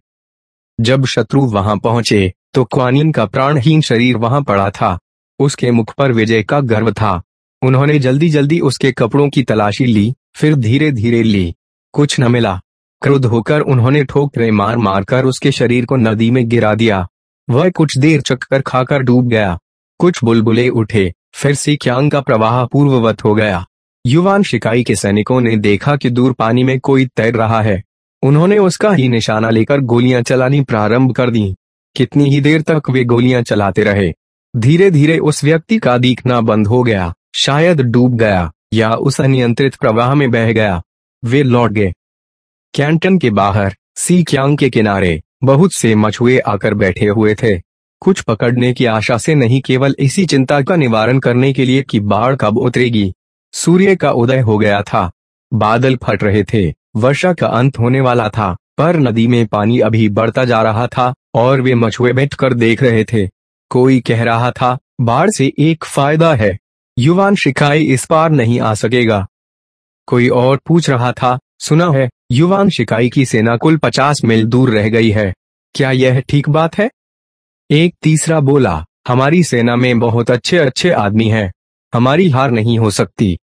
जब शत्रु वहाँ पहुँचे तो क्वानिन का प्राणहीन शरीर वहाँ पड़ा था। उसके मुख पर विजय का गर्व था। उन्होंने जल्दी जल्दी उसके कपड़ों की तलाशी ली, फिर धीरे धीरे ली। कुछ न मिला। क्रोध होकर उन्होंने ठोकरे मार मार कर उसके शरीर को नदी में गिरा दिया। वह कुछ देर चक्कर खाकर डूब गया। कुछ बुलबुले उठे। फिर सिक्यांग का प्रवाह पूर्ववत हो गया। युवान शिकाई के सैनिकों ने देखा कि दूर पानी में कोई तैर रहा है। उन्होंने उसका ही निशाना लेकर गोलियाँ चलानी प्रारंभ कर दी। कितनी ही देर तक वे गोलियाँ चलाते रहे। धीरे धीरे उस व्यक्ति का दिखना बंद हो गया। शायद डूब गया, या उस अनियंत्रित प्रवाह में बह गया। वे लौट गए। कैंटन के बाहर सी क्यांग के किनारे, बहुत से मछुए आकर बैठे हुए थे। कुछ पकड़ने की आशा से नहीं केवल इसी चिंता का निवारण करने के लिए कि बाढ़ कब उतरेगी। सूर्य का उदय हो गया था। बादल फट रहे थे। वर्षा का अंत होने वाला था, पर नदी में पानी अभी बढ़ता जा रहा था, और वे मछुए बैठकर देख रहे थे। कोई कह रहा था, बाढ़ से एक फ़ायदा है। युवान शिकाई इस पार नहीं आ सकेगा। कोई और पूछ रहा था, सुना है, युवान शिकाई की सेना कुल पचास मील दूर रह गई है। क्या यह ठीक बात है? एक तीसरा बोला, हमारी सेना में बहुत अच्छे अच्छे आदमी हैं। हमारी हार नहीं हो सकती।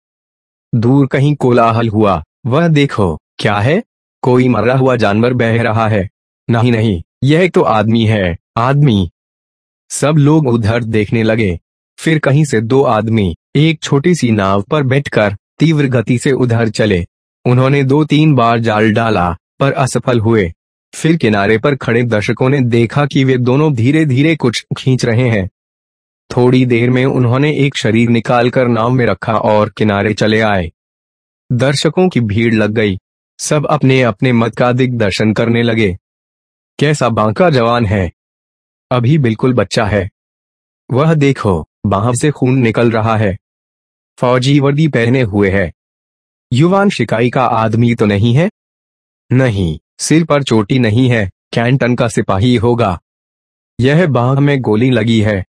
दूर कहीं कोलाहल हुआ। वह देखो, क्या है? कोई मरा हुआ जानवर बह रहा है। नहीं नहीं, यह तो आदमी है, आदमी। सब लोग उधर देखने लगे। फिर कहीं से दो आदमी, एक छोटी सी नाव पर बैठकर तीव्र गति से उधर चले। उन्होंने दो तीन बार जाल डाला, पर असफल हुए। फिर किनारे पर खड़े दर्शकों ने देखा कि वे दोनों धीरे धीरे कुछ खींच रहे हैं। थोड़ी देर में उन्होंने एक शरीर निकालकर नाव में रखा और किनारे चले आए। दर्शकों की भीड़ लग गई। सब अपने अपने मत का दिग्दर्शन करने लगे। कैसा बांका जवान है? अभी बिल्कुल बच्चा है। वह देखो, बाह से खून निकल रहा है। फौजी वर्दी पहने हुए है। युवान शिकाई का आदमी तो नहीं है? नहीं। सिर पर चोटी नहीं है, कैंटन का सिपाही होगा। यह बाह में गोली लगी है।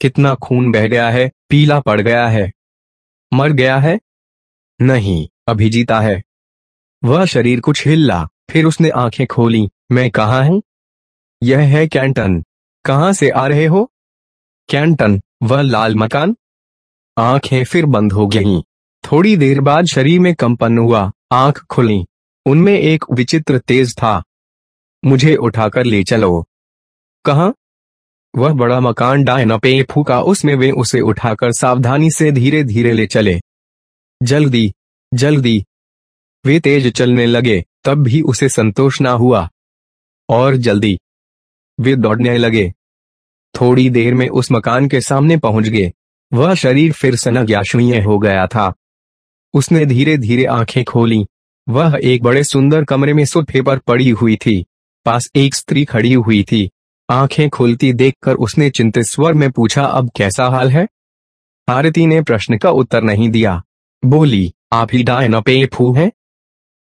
कितना खून बह गया है, पीला पड़ गया है। मर गया है? नहीं, अभी जीता है। वह शरीर कुछ हिल्ला फिर उसने आँखें खोली। मैं कहा हूँ? यह है कैंटन। कहाँ से आ रहे हो? कैंटन, वह लाल मकान? आँखें फिर बंद हो गईं। थोड़ी देर बाद शरीर में कंपन हुआ, आँख खुली। उनमें एक विचित्र तेज था। मुझे उठाकर ले चलो। कहा? वह बड़ा मकान डायना पे फूका उसमें वे उसे उठाकर सावधानी से धीरे धीरे ले चले। जल्दी जल्दी। वे तेज चलने लगे, तब भी उसे संतोष ना हुआ। और जल्दी। वे दौड़ने लगे। थोड़ी देर में उस मकान के सामने पहुँच गए। वह शरीर फिर सनज्ञाशनीय हो गया था। उसने धीरे धीरे आँखें खोली। वह एक बड़े सुंदर कमरे में सोफे पर पड़ी हुई थी। पास एक स्त्री खड़ी हुई थी। आँखें खुलती देखकर उसने चिंतित स्वर में पूछा, अब कैसा हाल है? आरती ने प्रश्न का उत्तर नहीं दिया। बोली, आप ही डायना पे फू है?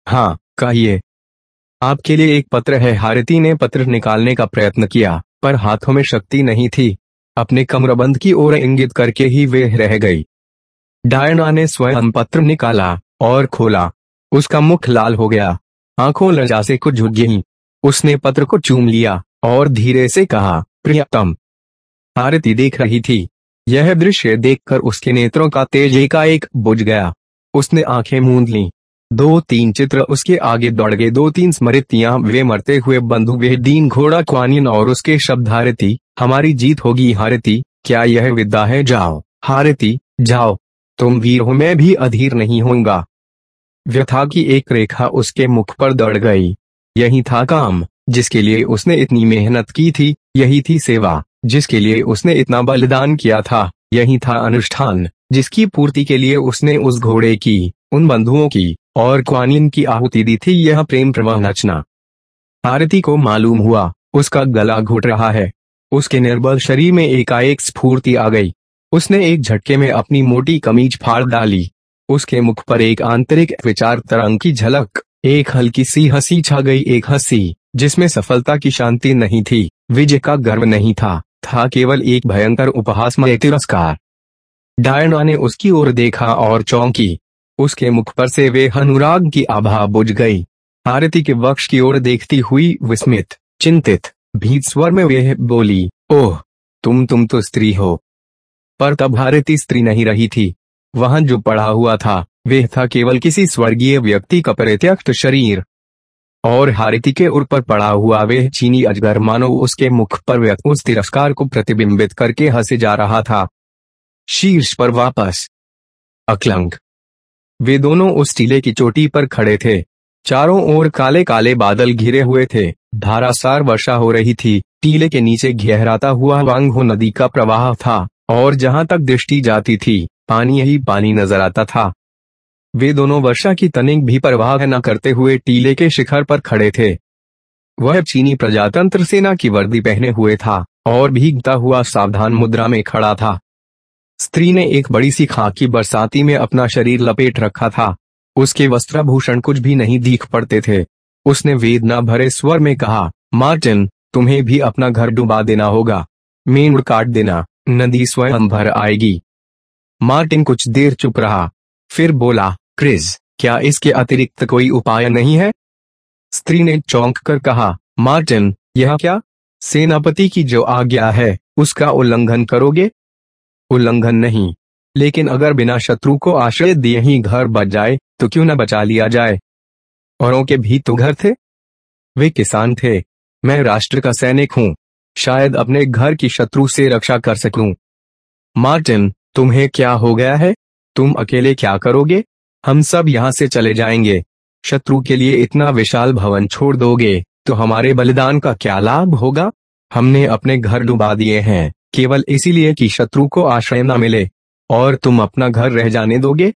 हाँ कहिए। आपके लिए एक पत्र है। हारती ने पत्र निकालने का प्रयत्न किया, पर हाथों में शक्ति नहीं थी। अपने कमरबंद की ओर इंगित करके ही वे रह गई। डायना ने स्वयं पत्र निकाला और खोला। उसका मुख लाल हो गया। आँखों लजा से कुछ झुक गई। उसने पत्र को चूम लिया और धीरे से कहा, प्रियतम, आरती देख रही थी। यह दृश्य देखकर उसके नेत्रों का तेज एकाएक बुझ गया। उसने आँखें मूंद ली। दो तीन चित्र उसके आगे दौड़ गए। दो तीन स्मृतियाँ, वे मरते हुए बंधु, वे दीन घोड़ा, क्वानिन और उसके शब्द हारती हमारी जीत होगी। हारती क्या यह विद्या है? जाओ। हारती जाओ। तुम वीर हो मैं भी अधीर नहीं होऊँगा। व्यथा की एक रेखा उसके मुख पर दौड़ गई। यही था काम, जिसके लिए उसने इतनी मेहनत की थी, यही थी सेवा, जिसके लिए उसने इतना बलिदान किया था, यही था अनुष्ठान, जिसकी पूर्ति के लिए उसने उस घोड़े की, उन बंधुओं की, और क्वानिन की आहुति दी थी यह प्रेम प्रवाह नचना आरती को मालूम हुआ, उसका गला घुट रहा है। उसके निर्बल शरीर में एकाएक स्फूर्ति आ गई। उसने एक झटके में अपनी मोटी कमीज फाड़ डाली। उसके मुख पर एक आंतरिक विचार तरंग की झलक, एक हल्की सी हँसी छा गई, एक हँसी, जिसमें सफलता की शांति नहीं थी, विजय का गर्व नहीं था था केवल एक भयंकर उपहास में तिरस्कार। डायना ने उसकी ओर देखा और चौंकी, उसके मुख पर से वे अनुराग की आभा बुझ गई। आरती के वक्ष की ओर देखती हुई विस्मित, चिंतित, भीत स्वर में वह बोली, ओह तुम तुम तो स्त्री हो। पर तब भारती स्त्री नहीं रही थी। वहाँ जो पड़ा हुआ था वह था केवल किसी स्वर्गीय व्यक्ति का प्रत्यक्ष शरीर। और हारिति के उर पर पड़ा हुआ वह चीनी अजगर मानो उसके मुख पर उस तिरस्कार को प्रतिबिंबित करके हंसे जा रहा था। शीर्ष पर वापस। अकलंग। वे दोनों उस टीले की चोटी पर खड़े थे। चारों ओर काले काले बादल घिरे हुए थे। धारासार वर्षा हो रही थी। टीले के नीचे गहराता हुआ वांग नदी का प्रवाह था। और जहाँ तक दृष्टि जाती थी पानी ही पानी नज़र आता था। वे दोनों वर्षा की तनिक भी परवाह न करते हुए टीले के शिखर पर खड़े थे। वह चीनी प्रजातंत्र सेना की वर्दी पहने हुए था और भीगता हुआ सावधान मुद्रा में खड़ा था। स्त्री ने एक बड़ी सी खाकी बरसाती में अपना शरीर लपेट रखा था। उसके वस्त्राभूषण कुछ भी नहीं दिख पड़ते थे। उसने वेदना भरे स्वर में कहा मार्टिन तुम्हें भी अपना घर डुबा देना होगा। मेन काट देना। नदी स्वयं भर आएगी। मार्टिन कुछ देर चुप रहा। फिर बोला, क्रिज, क्या इसके अतिरिक्त कोई उपाय नहीं है? स्त्री ने चौंक कर कहा, मार्टिन, यह क्या? सेनापति की जो आज्ञा है, उसका उल्लंघन करोगे? उल्लंघन नहीं, लेकिन अगर बिना शत्रु को आश्रय दिए ही घर बच जाए तो क्यों न बचा लिया जाए? औरों के भी तो घर थे। वे किसान थे। मैं राष्ट्र का सैनिक हूँ। शायद अपने घर की शत्रु से रक्षा कर सकूँ। मार्टिन तुम्हें क्या हो गया है? तुम अकेले क्या करोगे? हम सब यहाँ से चले जाएँगे। शत्रु के लिए इतना विशाल भवन छोड़ दोगे तो हमारे बलिदान का क्या लाभ होगा? हमने अपने घर डुबा दिए हैं, केवल इसीलिए कि शत्रु को आश्रय न मिले। और तुम अपना घर रह जाने दोगे?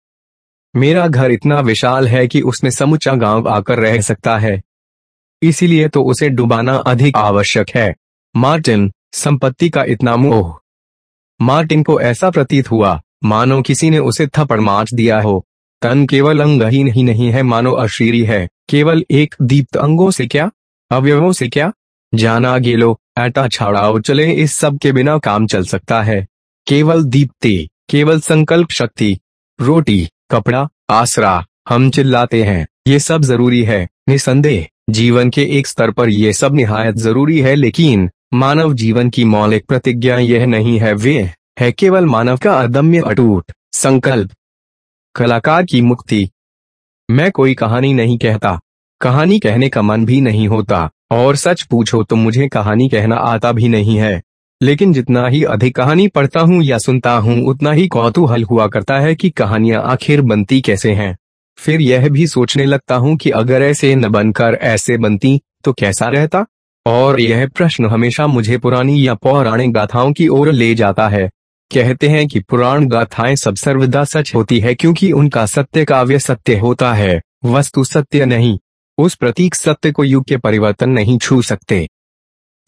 मेरा घर इतना विशाल है कि उसमें समुचा गाँव आकर रह सकता है। इसीलिए तो उसे डुबाना अधिक आवश्यक है। मार्टिन, संपत्ति का इतना मोह। मार्टिन को ऐसा प्रतीत हुआ, मानो किसी ने उसे थप्पड़ मार दिया हो। तन केवल अंगहीन ही नहीं है, मानो अशीरी है। केवल एक दीप्त अंगों से क्या? अवयवों से क्या? जाना गेलो ऐटा छाड़ाओ, चले इस सब के बिना काम चल सकता है। केवल दीप्ति, केवल संकल्प शक्ति, रोटी, कपड़ा, आसरा, हम चिल्लाते हैं, ये सब ज़रूरी है। निसंदेह, जीवन के एक स्तर पर यह सब निहायत ज़रूरी है, लेकिन मानव जीवन की मौलिक प्रतिज्ञा यह नहीं है, वे है केवल मानव का अदम्य अटूट संकल्प। कलाकार की मुक्ति। मैं कोई कहानी नहीं कहता। कहानी कहने का मन भी नहीं होता। और सच पूछो तो मुझे कहानी कहना आता भी नहीं है। लेकिन जितना ही अधिक कहानी पढ़ता हूँ या सुनता हूँ, उतना ही कौतूहल हुआ करता है कि कहानियाँ आखिर बनती कैसे हैं। फिर यह भी सोचने लगता हूँ कि अगर ऐसे न बनकर ऐसे बनती तो कैसा रहता? और यह प्रश्न हमेशा मुझे पुरानी या पौराणिक गाथाओं की ओर ले जाता है। कहते हैं कि पुराण गाथाएँ सब सर्वदा सच होती है क्योंकि उनका सत्य काव्य सत्य होता है, वस्तु सत्य नहीं। उस प्रतीक सत्य को युग के परिवर्तन नहीं छू सकते।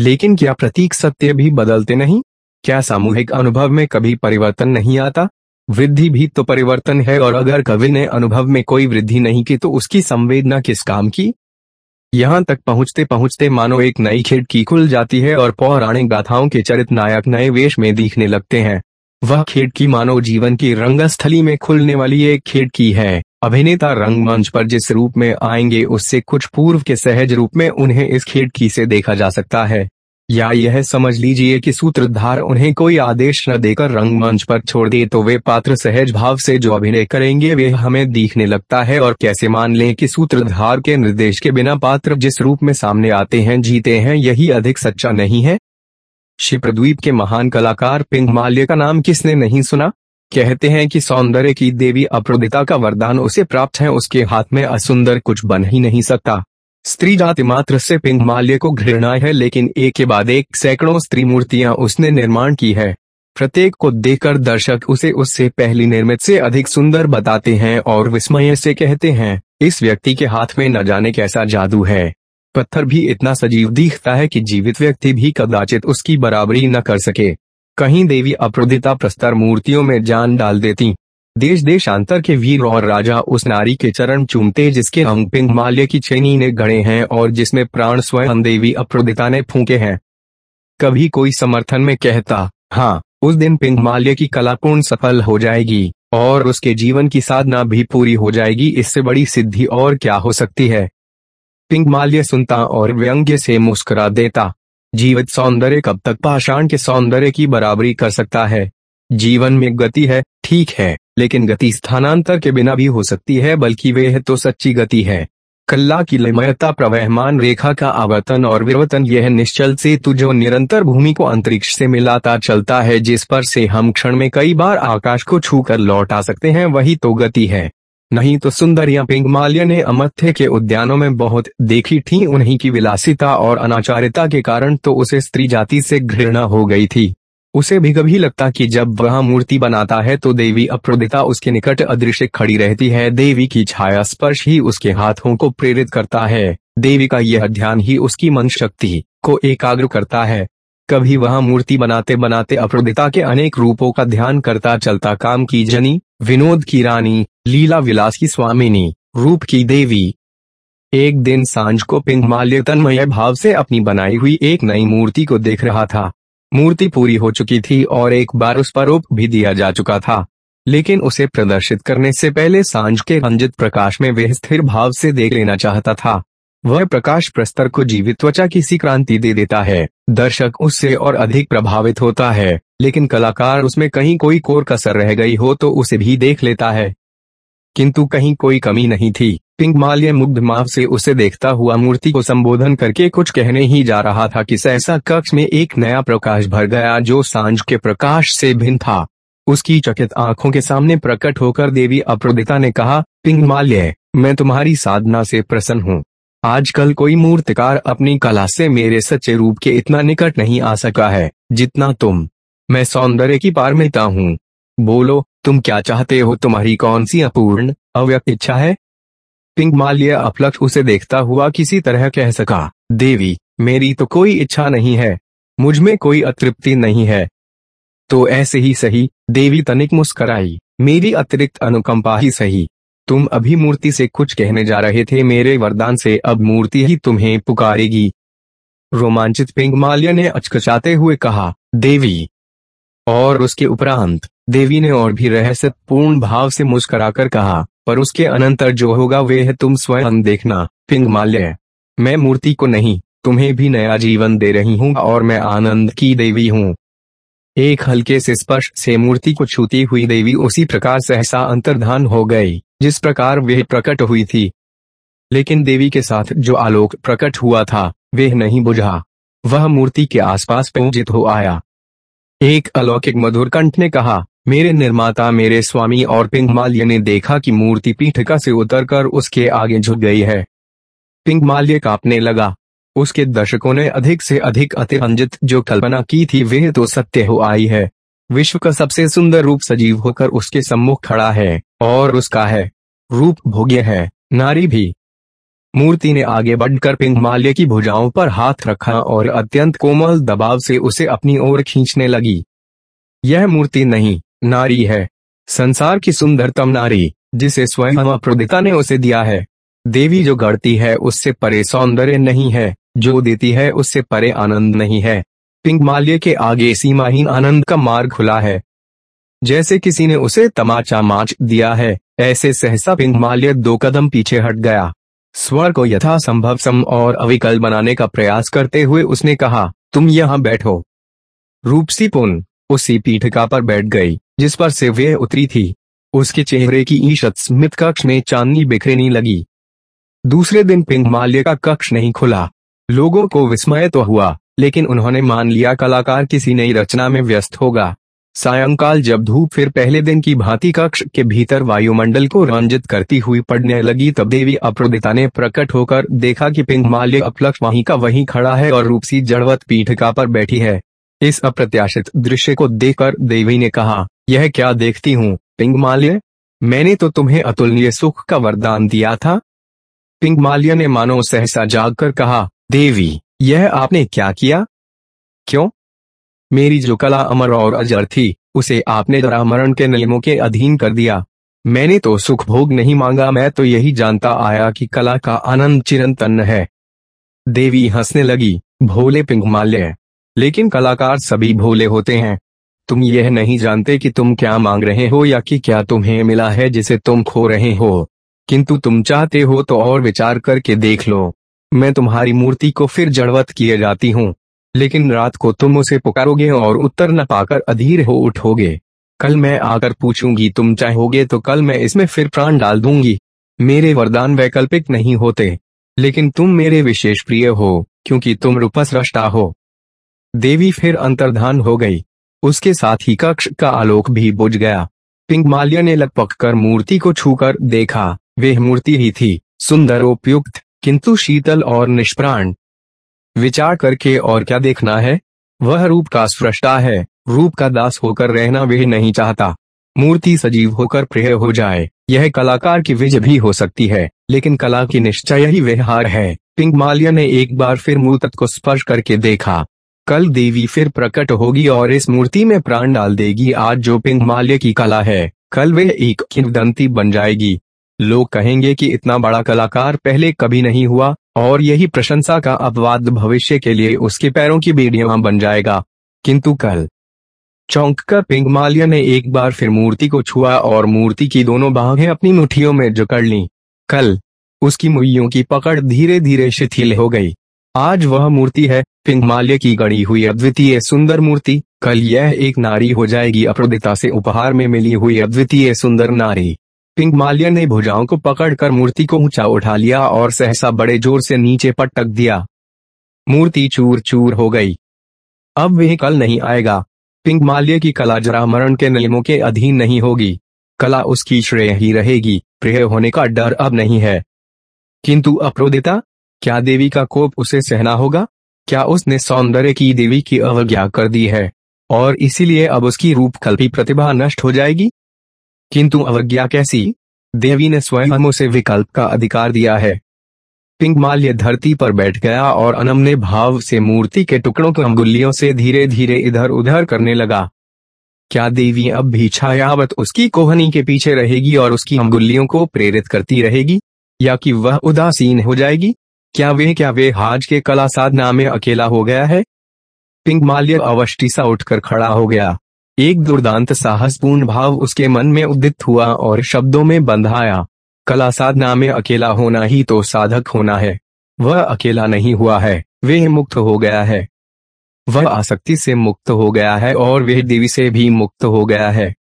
लेकिन क्या प्रतीक सत्य भी बदलते नहीं? क्या सामूहिक अनुभव में कभी परिवर्तन नहीं आता? वृद्धि भी तो परिवर्तन है और अगर कवि ने अनुभव में कोई वृद्धि नहीं की तो उसकी संवेदना किस काम की? यहाँ तक पहुँचते पहुँचते मानो एक नई खिड़की खुल जाती है और पौराणिक गाथाओं के चरित नायक नए वेश में दिखने लगते हैं। वह खिड़की मानव जीवन की रंगस्थली में खुलने वाली एक खिड़की है। अभिनेता रंगमंच पर जिस रूप में आएँगे, उससे कुछ पूर्व के सहज रूप में उन्हें इस खिड़की से देखा जा सकता है। या यह समझ लीजिए कि सूत्रधार उन्हें कोई आदेश न देकर रंगमंच पर छोड़ दे तो वे पात्र सहज भाव से जो अभिनय करेंगे वे हमें दिखने लगता है और कैसे मान लें कि सूत्रधार के निर्देश के बिना पात्र जिस रूप में सामने आते हैं, जीते हैं, यही अधिक सच्चा नहीं है? शिप्रद्वीप के महान कलाकार पिंग माल्य का नाम किसने नहीं सुना? कहते हैं कि सौंदर्य की देवी अप्रोदिता का वरदान उसे प्राप्त है, उसके हाथ में असुंदर कुछ बन ही नहीं सकता। स्त्री जाति मात्र से पिंग माल्य को घृणा है, लेकिन एक के बाद एक सैकड़ों स्त्री मूर्तियाँ उसने निर्माण की है। प्रत्येक को देखकर दर्शक उसे उससे पहली निर्मित से अधिक सुंदर बताते हैं और विस्मय से कहते हैं, इस व्यक्ति के हाथ में न जाने कैसा जादू है। पत्थर भी इतना सजीव दिखता है कि जीवित व्यक्ति भी कदाचित उसकी बराबरी न कर सके। कहीं देवी अप्रोदिता प्रस्तर मूर्तियों में जान डाल देती। देश देशांतर के वीर और राजा उस नारी के चरण चूमते जिसके अंग पिंग माल्य की चेनी ने गढ़े हैं और जिसमें प्राण स्वयं देवी अप्रोदिता ने फूके हैं। कभी कोई समर्थन में कहता हाँ उस दिन पिंग माल्य की कला पूर्ण सफल हो जाएगी, और उसके जीवन की साधना भी पूरी हो जाएगी, इससे बड़ी सिद्धि और क्या हो सकती है? पिंग माल्य सुनता और व्यंग्य से मुस्कुरा देता, जीवित सौंदर्य कब तक पाषाण के सौंदर्य की बराबरी कर सकता है? जीवन में गति है ठीक है, लेकिन गति स्थानांतर के बिना भी हो सकती है, बल्कि वे तो सच्ची गति है। कल्ला की लमयता प्रवहमान रेखा का आवर्तन और विवर्तन, यह निश्चल सेतु जो निरंतर भूमि को अंतरिक्ष से मिलाता चलता है, जिस पर से हम क्षण में कई बार आकाश को छूकर लौट आ सकते हैं, वही तो गति है। नहीं तो सुंदर या पिंगमाल्य ने अमथ्य के उद्यानों में बहुत देखी थी, उन्हीं की विलासिता और अनाचारिता के कारण तो उसे स्त्री जाति से घृणा हो गई थी। उसे भी कभी लगता कि जब वह मूर्ति बनाता है तो देवी अप्रोदिता उसके निकट अदृश्य खड़ी रहती है। देवी की छाया स्पर्श ही उसके हाथों को प्रेरित करता है। देवी का यह ध्यान ही उसकी मन शक्ति को एकाग्र करता है। कभी वह मूर्ति बनाते बनाते अप्रोदिता के अनेक रूपों का ध्यान करता चलता काम की जनी, विनोद की रानी, लीला विलास की स्वामिनी, रूप की देवी। एक दिन साँझ को पिंग माल्य तन्मय भाव से अपनी बनाई हुई एक नई मूर्ति को देख रहा था। मूर्ति पूरी हो चुकी थी और एक बार उस पर रूप भी दिया जा चुका था। लेकिन उसे प्रदर्शित करने से पहले साँझ के रंजित प्रकाश में वह स्थिर भाव से देख लेना चाहता था। वह प्रकाश प्रस्तर को जीवित त्वचा की सी क्रांति दे देता है। दर्शक उससे और अधिक प्रभावित होता है, लेकिन कलाकार उसमें कहीं कोई कोर कसर रह गई हो तो उसे भी देख लेता है। किंतु कहीं कोई कमी नहीं थी। पिंगमाल्य मुग्ध माव से उसे देखता हुआ मूर्ति को संबोधन करके कुछ कहने ही जा रहा था कि सहसा कक्ष में एक नया प्रकाश भर गया जो साँझ के प्रकाश से भिन्न था। उसकी चकित आँखों के सामने प्रकट होकर देवी अप्रोदिता ने कहा पिंगमाल्य मैं तुम्हारी साधना से प्रसन्न हूँ। आजकल कोई मूर्तिकार अपनी कला से मेरे सच्चे रूप के इतना निकट नहीं आ सका है, जितना तुम। मैं सौंदर्य की पारमिता हूँ। बोलो, तुम क्या चाहते हो? तुम्हारी कौन सी अपूर्ण, अव्यक्त इच्छा है? पिंगमाल्य अपलक्ष उसे देखता हुआ किसी तरह कह सका, देवी, मेरी तो कोई इच्छा नहीं है, मुझमें कोई अतृप्ति नहीं है। तो ऐसे ही सही, देवी तनिक मुस्कराई, मेरी अतिरिक्त अनुकंपा ही सही। तुम अभी मूर्ति से कुछ कहने जा रहे थे, मेरे वरदान से अब मूर्ति ही तुम्हें पुकारेगी। रोमांचित पिंगमाल्य ने अचकचाते हुए कहा, देवी। और उसके उपरांत, देवी ने और भी रहस्य पूर्ण भाव से मुस्कुराकर कहा पर उसके अनंतर जो होगा वे है तुम स्वयं देखना। पिंगमाल्य मैं मूर्ति को नहीं, तुम्हें भी नया जीवन दे रही हूँ और मैं आनंद की देवी हूँ। एक हल्के से स्पर्श से मूर्ति को छूती हुई देवी उसी प्रकार सहसा अंतर्धान हो गई, जिस प्रकार वह प्रकट हुई थी। लेकिन देवी के साथ जो आलोक प्रकट हुआ था वह नहीं बुझा। वह मूर्ति के आसपास पूजित हो आया। एक अलौकिक मधुर कंठ ने कहा मेरे निर्माता मेरे स्वामी और पिंगमाल्य ने देखा कि मूर्ति पीठिका से उतरकर उसके आगे झुक गई है। पिंगमाल्य कांपने लगा। उसके दर्शकों ने अधिक से अधिक अतिरंजित जो कल्पना की थी वह तो सत्य हो आई है। विश्व का सबसे सुंदर रूप सजीव होकर उसके सम्मुख खड़ा है, और उसका है। रूप भोग्य है, नारी भी। मूर्ति ने आगे बढ़कर पिंगमाल्य की भुजाओं पर हाथ रखा और अत्यंत कोमल दबाव से उसे अपनी ओर खींचने लगी। यह मूर्ति नहीं नारी है। संसार की सुंदरतम नारी, जिसे स्वयं अप्रोदिता ने उसे दिया है। देवी जो गढ़ती है, उससे परे सौंदर्य नहीं है। जो देती है, उससे परे आनंद नहीं है। पिंग माल्य के आगे सीमाहीन आनंद का मार्ग खुला है। जैसे किसी ने उसे तमाचा माच दिया है, ऐसे सहसा पिंग माल्य दो कदम पीछे हट गया। स्वर को यथासंभव सम और अविकल बनाने का प्रयास करते हुए उसने कहा, तुम यहाँ बैठो। रूपसी पुन उसी पीठिका पर बैठ गई। जिस पर से वे उतरी थी, उसके चेहरे की ईशत स्मित कक्ष में चांदनी बिखरेनी लगी। दूसरे दिन पिंग माल्य का कक्ष नहीं खुला। लोगों को विस्मय तो हुआ, लेकिन उन्होंने मान लिया कलाकार किसी नई रचना में व्यस्त होगा। सायंकाल जब धूप फिर पहले दिन की भांति कक्ष के भीतर वायुमंडल को रंजित करती हुई पड़ने लगी, तब देवी अप्रोदिता ने प्रकट होकर देखा कि पिंग माल्य अपलक्ष वहीं का वहीं खड़ा है और रूपसी जड़वत पीठिका पर बैठी है। इस अप्रत्याशित दृश्य को देखकर देवी ने कहा यह क्या देखती हूँ, पिंगमाल्य? मैंने तो तुम्हें अतुलनीय सुख का वरदान दिया था। पिंगमाल्य ने मानो सहसा जाग कर कहा, देवी, यह आपने क्या किया? क्यों? मेरी जो कला अमर और अजर थी, उसे आपने जरा मरण के नियमों के अधीन कर दिया। मैंने तो सुख भोग नहीं मांगा, मैं तो यही जानता आया कि कला का आनंद चिरंतन है। देवी हंसने लगी, भोले पिंगमाल्य। लेकिन कलाकार सभी भोले होते हैं। तुम यह नहीं जानते कि तुम क्या मांग रहे हो या कि क्या तुम्हें मिला है जिसे तुम खो रहे हो। किंतु तुम चाहते हो तो और विचार करके देख लो। मैं तुम्हारी मूर्ति को फिर जड़वत किए जाती हूँ। लेकिन रात को तुम उसे पुकारोगे और उत्तर न पाकर अधीर हो उठोगे। कल मैं आकर पूछूँगी, तुम चाहोगे तो कल मैं इसमें फिर प्राण डाल दूँगी। मेरे वरदान वैकल्पिक नहीं होते। लेकिन तुम मेरे विशेष प्रिय हो, क्योंकि तुम रूपसृष्टा हो। देवी फिर अंतर्धान हो गई। उसके साथ ही कक्ष का आलोक भी बुझ गया। पिंगमाल्य ने लपक कर मूर्ति को छूकर देखा। वह मूर्ति ही थी, सुंदर, उपयुक्त, किंतु शीतल और निष्प्राण। विचार करके और क्या देखना है? वह रूप का सृष्टा है। रूप का दास होकर रहना वह नहीं चाहता। मूर्ति सजीव होकर प्रिय हो जाए। यह कलाकार की विजय भी हो सकती है, लेकिन कला की निश्चय ही व्यवहार है। पिंगमालिया ने एक बार फिर मूर्त को स्पर्श करके देखा। कल देवी फिर प्रकट होगी और इस मूर्ति में प्राण डाल देगी। आज जो पिंगमाल्य की कला है, कल वे एक किंवदंती बन जाएगी। लोग कहेंगे कि इतना बड़ा कलाकार पहले कभी नहीं हुआ, और यही प्रशंसा का अपवाद भविष्य के लिए उसके पैरों की बेड़ियाँ बन जाएगा। किंतु कल चौंक कर पिंगमालिया ने एक बार फिर मूर्ति को छुआ और मूर्ति की दोनों बाहें अपनी मुठियों में जकड़ ली। कल उसकी मुइयों की पकड़ धीरे धीरे शिथिल हो गई। आज वह मूर्ति है पिंगमाल्य की गढ़ी हुई अद्वितीय सुंदर मूर्ति, कल यह एक नारी हो जाएगी अप्रोदिता से उपहार में मिली हुई अद्वितीय सुंदर नारी। पिंगमाल्य ने भुजाओं को पकड़कर मूर्ति को ऊँचा उठा लिया और सहसा बड़े ज़ोर से नीचे पटक दिया। मूर्ति चूर चूर हो गई। अब वह कल नहीं आएगा। पिंगमाल्य की कला जरा मरण के नियमों के अधीन नहीं होगी। कला उसकी श्रेय ही रहेगी, प्रिय होने का डर अब नहीं है। किंतु अप्रोदिता क्या देवी का कोप उसे सहना होगा? क्या उसने सौंदर्य की देवी की अवज्ञा कर दी है? और इसीलिए अब उसकी रूप कल्पी प्रतिभा नष्ट हो जाएगी? किंतु अवज्ञा कैसी? देवी ने स्वयं उसे विकल्प का अधिकार दिया है। पिंगमाल्य धरती पर बैठ गया और अनमने भाव से मूर्ति के टुकड़ों को अंगुलियों से धीरे धीरे इधर उधर करने लगा। क्या देवी अब भी छायावत उसकी कोहनी के पीछे रहेगी और उसकी अंगुलियों को प्रेरित करती रहेगी? या कि वह उदासीन हो जाएगी? क्या वे क्या वे हाज के कला साधना में अकेला हो गया है? पिंगमाल्य अवष्टि सा उठकर खड़ा हो गया। एक दुर्दांत साहसपूर्ण भाव उसके मन में उदित हुआ और शब्दों में बंधाया कला साधना में अकेला होना ही तो साधक होना है। वह अकेला नहीं हुआ है, वह मुक्त हो गया है। वह आसक्ति से मुक्त हो गया है और वह देवी से भी मुक्त हो गया है।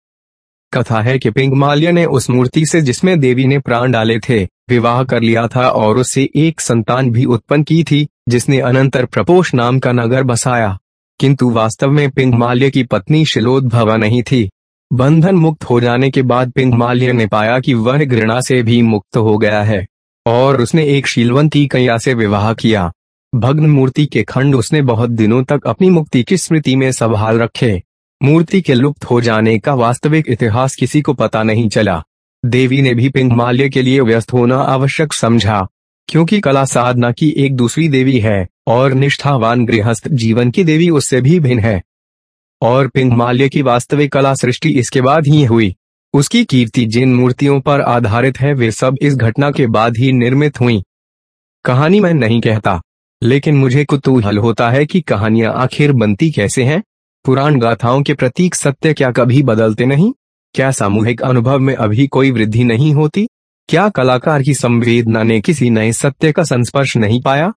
कथा है कि पिंगमाल्य ने उस मूर्ति से जिसमें देवी ने प्राण डाले थे विवाह कर लिया था और उससे एक संतान भी उत्पन्न की थी, जिसने अनंतर प्रपोष नाम का नगर बसाया। किंतु वास्तव में पिंगमाल्य की पत्नी शिलोद्भवा नहीं थी। बंधन मुक्त हो जाने के बाद पिंगमाल्य ने पाया कि वह घृणा से भी मुक्त हो गया है, और उसने एक शीलवंती कैया से विवाह किया। भग्न मूर्ति के खंड उसने बहुत दिनों तक अपनी मुक्ति की स्मृति में संभाल रखे। मूर्ति के लुप्त हो जाने का वास्तविक इतिहास किसी को पता नहीं चला। देवी ने भी पिंगमाल्य के लिए व्यस्त होना आवश्यक समझा, क्योंकि कला साधना की एक दूसरी देवी है, और निष्ठावान गृहस्थ जीवन की देवी उससे भी भिन्न है। और पिंगमाल्य की वास्तविक कला सृष्टि इसके बाद ही हुई। उसकी कीर्ति जिन मूर्तियों पर आधारित है, वे सब इस घटना के बाद ही निर्मित हुई। कहानी मैं नहीं कहता, लेकिन मुझे कुतूहल होता है कि कहानियाँ आखिर बनती कैसे हैं। पुराण गाथाओं के प्रतीक सत्य क्या कभी बदलते नहीं? क्या सामूहिक अनुभव में अभी कोई वृद्धि नहीं होती? क्या कलाकार की संवेदना ने किसी नए सत्य का संस्पर्श नहीं पाया?